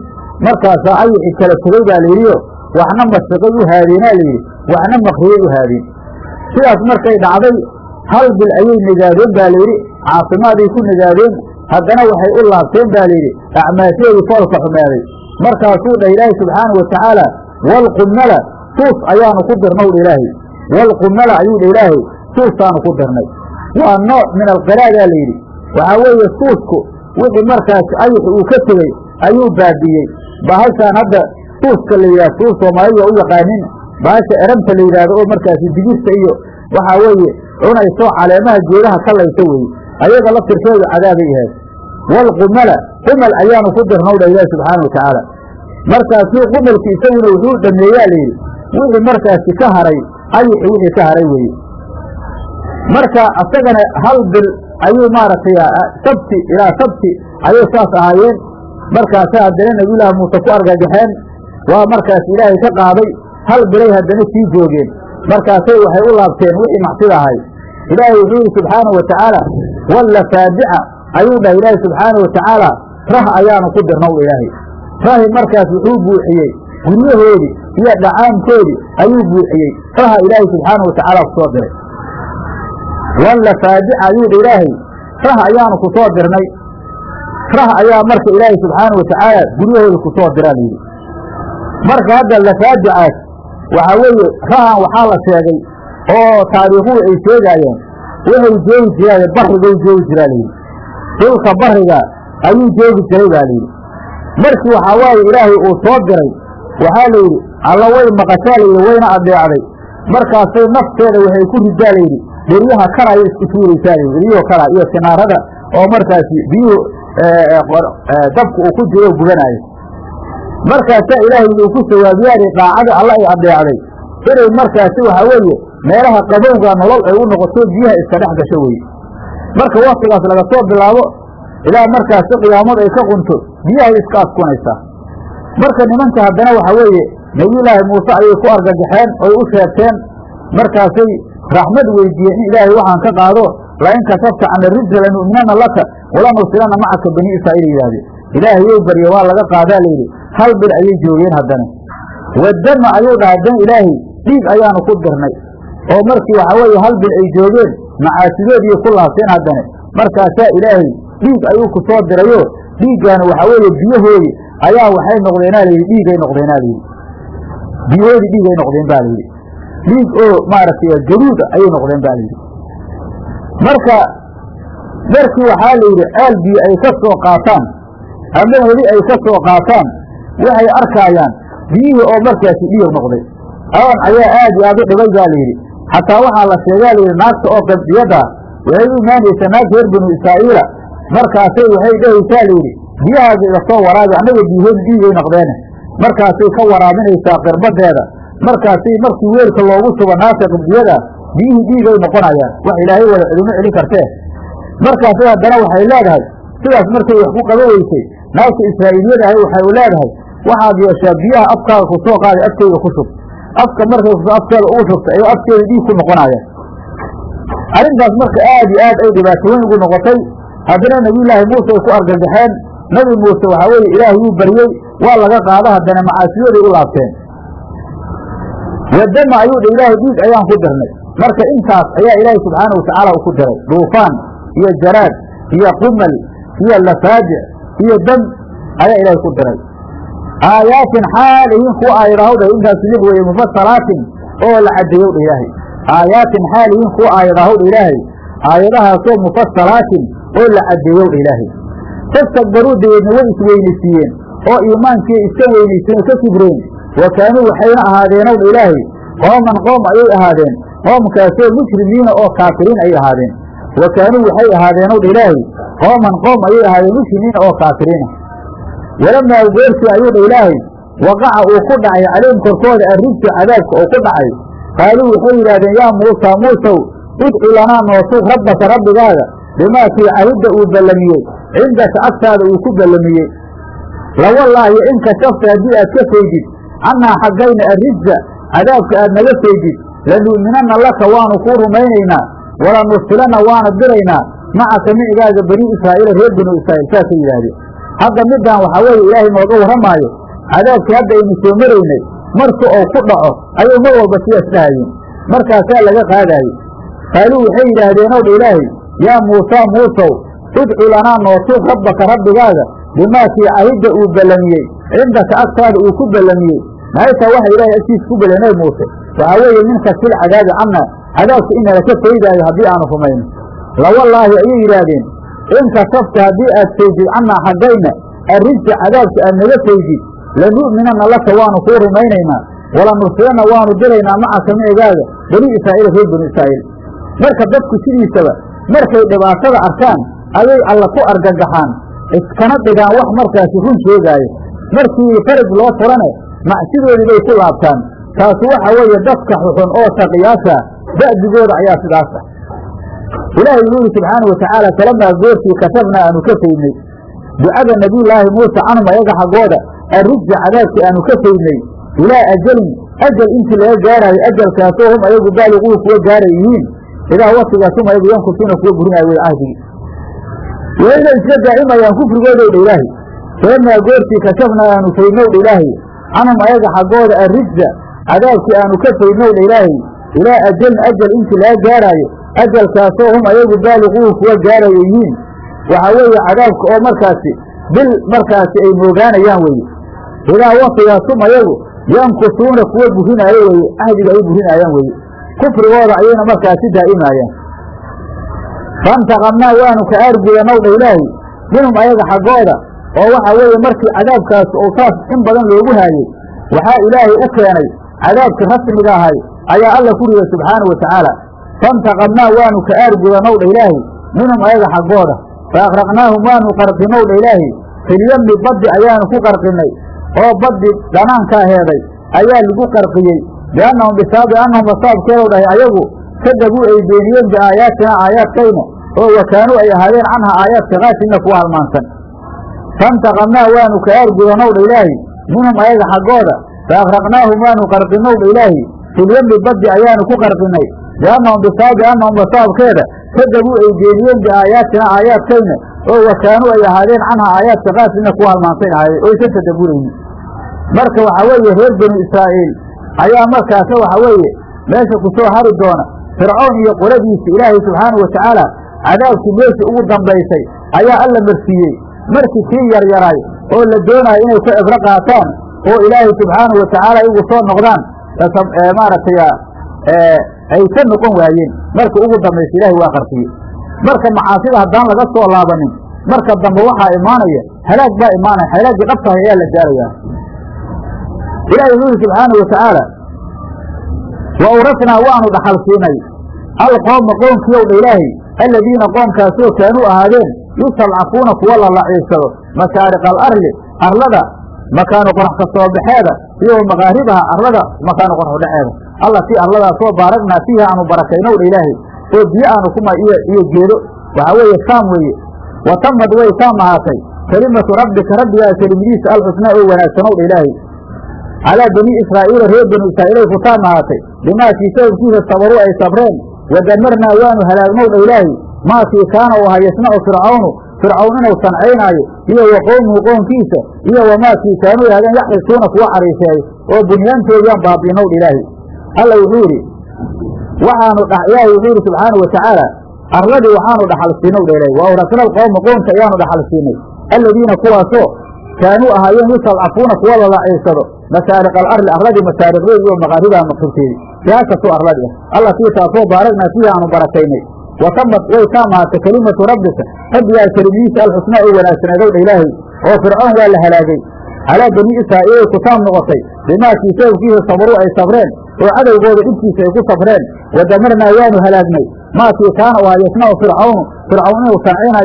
markaasaa ayixi kala tegey baa layidhiyo waxna mashriqay u haadeenaa layidhi waxna makribay u haadeen sidaas markay dhacday hal bil ayay nigaadeen baa layidhi caafimaaday ku nigaadeen haddana waxay u laabteen baa layidhi acmaasheedii foolka xumaaday markaasuu dhah ilaahi subxaana wa tacaala walqumala suus ayaanu ku dirnaw dha ilaahay. Walqumala ayuu dha ilaahay suusaanu ku dirnay waa nooc min alqiraadaa layidhi waxaa weeye suusku wixii markaas ayixi uu ka tegey ayuu baabiyey bahashaan hadda suuska la yidhahdo suus soomaalida u yaqaanin bahasha eramta la yidhaahdo oo markaasi digirta iyo waxaa weeye cunayso caleemaha geedaha ka laysa weye ayaga laftirkeedu cadaabay ahayd. Walqumala qumal ayaanu ku dirnaw dha ilaahi subxaana wa tacaala markaasuu qumalki isaguna wuxuu dhameeyaa layidhi wixii markaasi ka haray ayixi wixii ka haray weye marka asagana hal bil ayuu maaragtay sabti ilaa sabti. Ayay saas ahaayeen. Markaasa haddana nabiyullaahi muuse ku argagaxeen waa markaas ilaahay ka qaaday hal bilay haddana sii joogeen. Markaasay waxay u laabteen wixii macsida ahay ilaahay wuxuu yihi subxaana wa tacaala walla faadica ayuu dhahay ilaahay subxaana wa tacaala rah ayaanu ku dirnaw ilaahay. Rahi markaas wuxuu buuxiyey guryahoodii iyo dhacaankoodii ayuu buuxiyey. Raha ilaahay subxaana wa tacaala ku diray walla faadica ayuu dha ilaahay rah ayaanu ku soo dirnay. Rah ayaa marka ilaahay subxaana wa tacaala guryahooda ku soo diraa layidhi marka hadda lafaadicaas waxaa weeye rahan waxaa la sheegay oo taariikhuhu ay sheegaayeen waxay joogi jiraan barrigay joogi jiraa layidhi dhulka barriga ayuu joogi jiray baa layidhi markii waxaa waaye ilaahay uu soo diray waxaa layidhi alla way maqashaa layidhi wayna adeecday. Markaasay nafteeda waxay ku ridaa layidhi dheryaha karaya isku tuuraysaa dheryahoo kara iyo sinaarada oo markaasi biyuhu dabku uu ku jiro gubanaayo. Markaasaa ilaahay uu ku sawaabiyaanay daacada alla ay adeecday inay markaasi waxaa weeye meelaha qabowga nolol ay u noqoto biyaha iska dhex gasho weye marka waktigaas laga soo bilaabo ilaa markaasi qiyaamada ay ka qunto biyahay iska askunaysaa marka nimanka haddana waxaa weeye nebiyullaahi muuse ayay ku argagaxeen oy u sheegteen markaasay raxmad weydiiyeen in ilaahay waxaan ka qaado lain kasabta cana rijsa lanu'minana laka walanursilana macaka bani israa'iil yidhahdeen ilaahayou barye waa laga qaadaa layidhi hal bil ayay joogeen haddana. Wadama ayuu dhaha haddana ilaahay dhiig ayaanu ku dirnay. Oo markii waxaa weeye hal bil ay joogeen macaasidoodii ku laabteen haddana. Markaasaa ilaahay dhiig ayuu ku soo dirayo. Dhiiggaana waxaa weeye biyahoodii ayaa waxay noqdeenaa layidhi dhiigay noqdeenaa layidhi biyahoodii dhiigay noqdeen ba layidhi dhiig oo maaragtay gaduuda ayay noqdeen ba layidhi marka markii waxaa layidhi ceel biyo ay ka soo qaataan. Ama heli ay ka soo qaataan. Waxay arkaayaan biyihii oo markaasi dhiig noqday. Aon ayaa aad iyo aad u dhibay baa layidhi xataa waxaa la sheegaa layidhi naagta oo qabdiyadda waxay u imaanaysaa naag reer binu israa'iila. Markaasay waxay dhehaysaa layidhi biyahaaga iga soo waraabi annaga biyahoodi dhiigay noqdeene. Markaasay ka waraabinaysaa qirbadeeda markaasay markii weelka loogu sugo naagta qabdiyada biyihii dhiigay noqonayaan. Wax ilaahay wada cidimo celin kartee. Markaasay haddana waxay leedahay sidaas markay wax ku qaba weysay naagta israa'iiliyada ahay waxay u leedahay waxaad yeeshaa biyaha afkaaga ku soo qaaday afkeyga ku shub. Afka markay afkeeda ugu shubta ayuu afkeeda dhiig ku noqonaya arrintaas marka aad iyo aad ay dhibaato weyn ugu noqotay haddana nebiyullaahi muuse ay ku argagaxeen nebi muuse waxaa weeye ilaahay wuu baryey waa laga qaada haddana macaasiyooday u laabteen wadama ayuu dha ilaahay dhiig ayaan ku dirnay. Marka intaas ayaa ilaahay subxaana watacaala u ku diray. Duufaan iyo jaraad iyo qumal iyo lafaajic iyo dam ayaa ilaahay ku diray. Aayaatin xaal ihin kuwa aayadahawdha intaas lix weeye mufasalaatin oo la caddeeyow dha ilaahay. Aayaatin xaal ihin kuwa aayadahawdha ilaahay aayadahaasoo mufasalaatin oo la caddeeyow dha ilaahay fastakbaruu dabeedna way isweynaysiiyeen oo iimaankii iska weynaysiyen oo ka kibreen wa kaanuu waxayna ahaadeenow dha ilaahay qooman qoom ayay ahaadeen qoomkaasoo mushrimiina oo kaafiriin ayay ahaadeen wa kaanuu waxay ahaadeenow dha ilaahay qooman qoom ayay ahaadeen mushrimiina oo kaafiriina walamaa goortii ayuu dha ilaahay waqaca uu ku dhacay calayhim korkooda arrijsu cadaabka oo ku dhacay qaaluu waxay yidhahdeen yaa muusaa muusow idci lanaa noosuuq rabbaka rabbigaaga bimaakii cahidda uu ballamiyey cindaka agtaada uu ku ballamiyey lawallaahi in kashafta haddii aad ka faydid cannaa xaggayna arrijsa cadaabka aad naga faydid lanu'minanna laka waanu kuu rumaynaynaa walanursilanna waana diraynaa macaka micigaaga bani israa'iila reer binu israa'iil saasay yidhaahdeen hadda midaan waxaa weeye ilaahay nooga warramaayo cadaabkii hadda aynu soo maraynay marka oo ku dhaco ayay mar walba sidaas dhahayeen markaasaa laga qaadaayey qaaluu waxay yidhaahdeenow dha ilaahay yaa muusaa muusow idcu lanaa noosuuq rabbaka rabbigaaga bimaakii cahidda uu ballamiyey cindaka agtaada uu ku ballamiyey. Maxaytaa waxa ilaahay agtiisa ku ballay nabi muuse waxaa weeye min kashfil cadaabi canna cadaabka inala ka faydaayo haddii aanu rumayno. Lawallaahi ayay yidhaahdeen in kashafta haddii aad faydid cannaa xaggayna arrijsa cadaabka aad naga faydid lanu'minanna laka waanu kuu rumaynaynaa walanursilanna waanu diraynaa macaka micigaaga bani israa'iil reer bani israa'iil. Marka dadku sidiisaba markay dhibaatada arkaan ayay alla ku argagaxaan iskana dhigaan wax markaasi run sheegaayo markii faraj loo furane macsidoodii bay ku laabtaan. Taasi waxa weeye dadka xuxun oo shaqiyaasha da'digooda ayaa sidaas ah. Ilaahay wuxuu yidhi subxaanau watacaala falamaa goortii kasabnaa aanu ka faydnay ducada nebiyullaahi muuse canhum ayaga xaggooda arrijsa cadaabkii aanu ka faydnay ilaa ajalin ajal intii laga gaaraayo ajalkaasoo hum ayagu baaliquhu kuwa gaaray yihiin. Idaa waktigaas hum ayagu yankusuuna kuwa burinaayo way cahdigii wayna isla daa'imayaan kufrigoodowdha ilaahay falamaa goortii kashafnaa aanu faydnowdha ilaahay. Canhum ayaga xaggooda arrijsa cadaabkii aanu ka faydnowdha ilaahay. Ilaa ajalin ajal intii laga gaaraayo ajalkaasoo hum ayagu baaliquuhu kuwa gaarayo yihiin. Waxaa weeye cadaabka oo markaasi bil markaasi ay moogaanayaan weeye. Idaa waktigaas hum ayagu yankusuuna kuwa burinaayo weye ahdiga ay burinaayaan weye kufrigooda ayayna markaasi daa'imaayaan faintaqamnaa waanu ka aargudanow dha ilaahi minhum ayaga xaggooda oo waxa weeye markii cadaabkaas ou saas in badan loogu haayey waxaa ilaahay u keenay cadaabkii rasmiga ahay ayaa alla ku riday subxaanau watacaala faintaqamnaa waanu ka aargudanow dha ilaahi minhum ayaga xaggooda. Fa aqraqnaahum waanu qarqinow dha ilaahi filyami baddi ayaanu ku qarqinay oo baddi dhanaankaa heeday ayaa lagu qarqiyey. Biannahum bisaabi annahum basaabkeedow dhahay ayagu kadabuu ay beeniyeen biaayaatina aayaadkayna oo wakaanuu ay ahaadeen canha aayaadka kaashinna kuwa halmaansan faintaqamnaa waanu ka aargudanow dha ilaahi minhum ayaga xaggooda fa aqraqnaahum waanu qarqinow dha ilaahi filyami baddi ayaanu ku qarqinay biannahum bisaabi annahum basaabkeeda kadabuu ay beeniyeen biaayaatina aayaadkayna oo wakaanuu ay ahaadeen canha aayaadka kaashinna kuwa halmaansan ahaadeen oo aysan tadaburaynin marka waxaa weeye reer banu israa'iil ayaa markaasa waxa weeye meesha ku soo hari doona fircoon iyo qoladiisa ilaahay subxaanau watacaala cadaabkii meeshii ugu dambaysay ayaa alla marsiiyey markii kii yaryaray oo la doonaayo inay ku cibro qaataan oo ilaahay subxaanau watacaala igu soo noqdaan maaragtay ay ka noqon waayeen. Markii ugu dambaysa ilaahay waa qarsiye marka macaasida haddaan laga soo laabanin marka dambe waxaa imaanaya halaag baa imaanaya halaaggii dhabtahay ayaa la gaarayaa ilahi wuxu yidhi subxaanau watacaala wa awrasnaa waanu dhaxal siinay alqooma qoomkiiow dha ilaahi aladiina qoomkaasoo kaanuu ahaadeen yustalcafuuna kuwa la laciibsado mashaariqa alarli arlada makaanu qorax ka soo baxeeda iyo makaaribaha arlada makaanu qorax udhaceeda alla si arladaasoo baaragnaa fiiha aanu barakaynow dha ilaahi oo biyo aanu kuma iyo geedo. Waxaa weeye saam weeye. Wa tamad way saam ahaatay. Kelimatu rabbika rabbigaa kelimadiisa alxusnaa oo wanaagsanow dha ilaahi calaa bani israa'iila reer banu israa'iilay ku taam ahaatay. Bimaakii sababkiisa sabaruu ay sabreen. Wadamarnaa waanu halaagnow dha maakii kaana u aha yasnacu fircawnu fircawn inuu sancaynaayo iyo wa qowmuhu qoonkiisa iyo wamaakii kaanuu yahdeen yaxrisuuna kuwa xariiseeyo oo bunyaantoodiyaan baabi'inow dha ilaahi. Alla wuxuu yidhi waxaanu ilaahi wuxuu yidhi subxaanau watacaala arladii waxaanu dhaxal siinow dha wa awrasna alqowma qoonka ayaanu dhaxal siinay. Aladiina kuwaasoo kaanuu ahaayeen yustalcafuuna kuwa la laciibsado mashaariq alarli arladii mashaariqdeedi iyo maqaaribaha maqribteedi siyaasatoo arladi ah alla sii taasoo baaragnaa fiiha aanu barakaynay wa tamad way taam ahaatay kelimatu rabbika rabbigaa kelimadiisa alxusnaa oo wanaagsaneedow dha ilaahay oo fircoon waa la halaagay calaa bani israa'iilay ku taam noqotay bimaakii sababkiisa sabaruu ay sabreen oo cadowgooda dhibkiisa ay ku sabreen wadamarnaa waanu halaagnay maakii kaana u aha yasnacu fircawnu fircawn inuu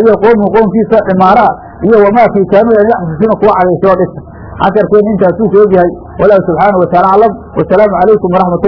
iyo qowmuhu qoomkiisa cimaara iyo wamaakii kaanuu yaxsusina kuwa cadaysoo dhisa casharkeenna intaasuu ka ogyahay wallahu subxaanahu wataala aclam wasalaamu calaykum waraxmat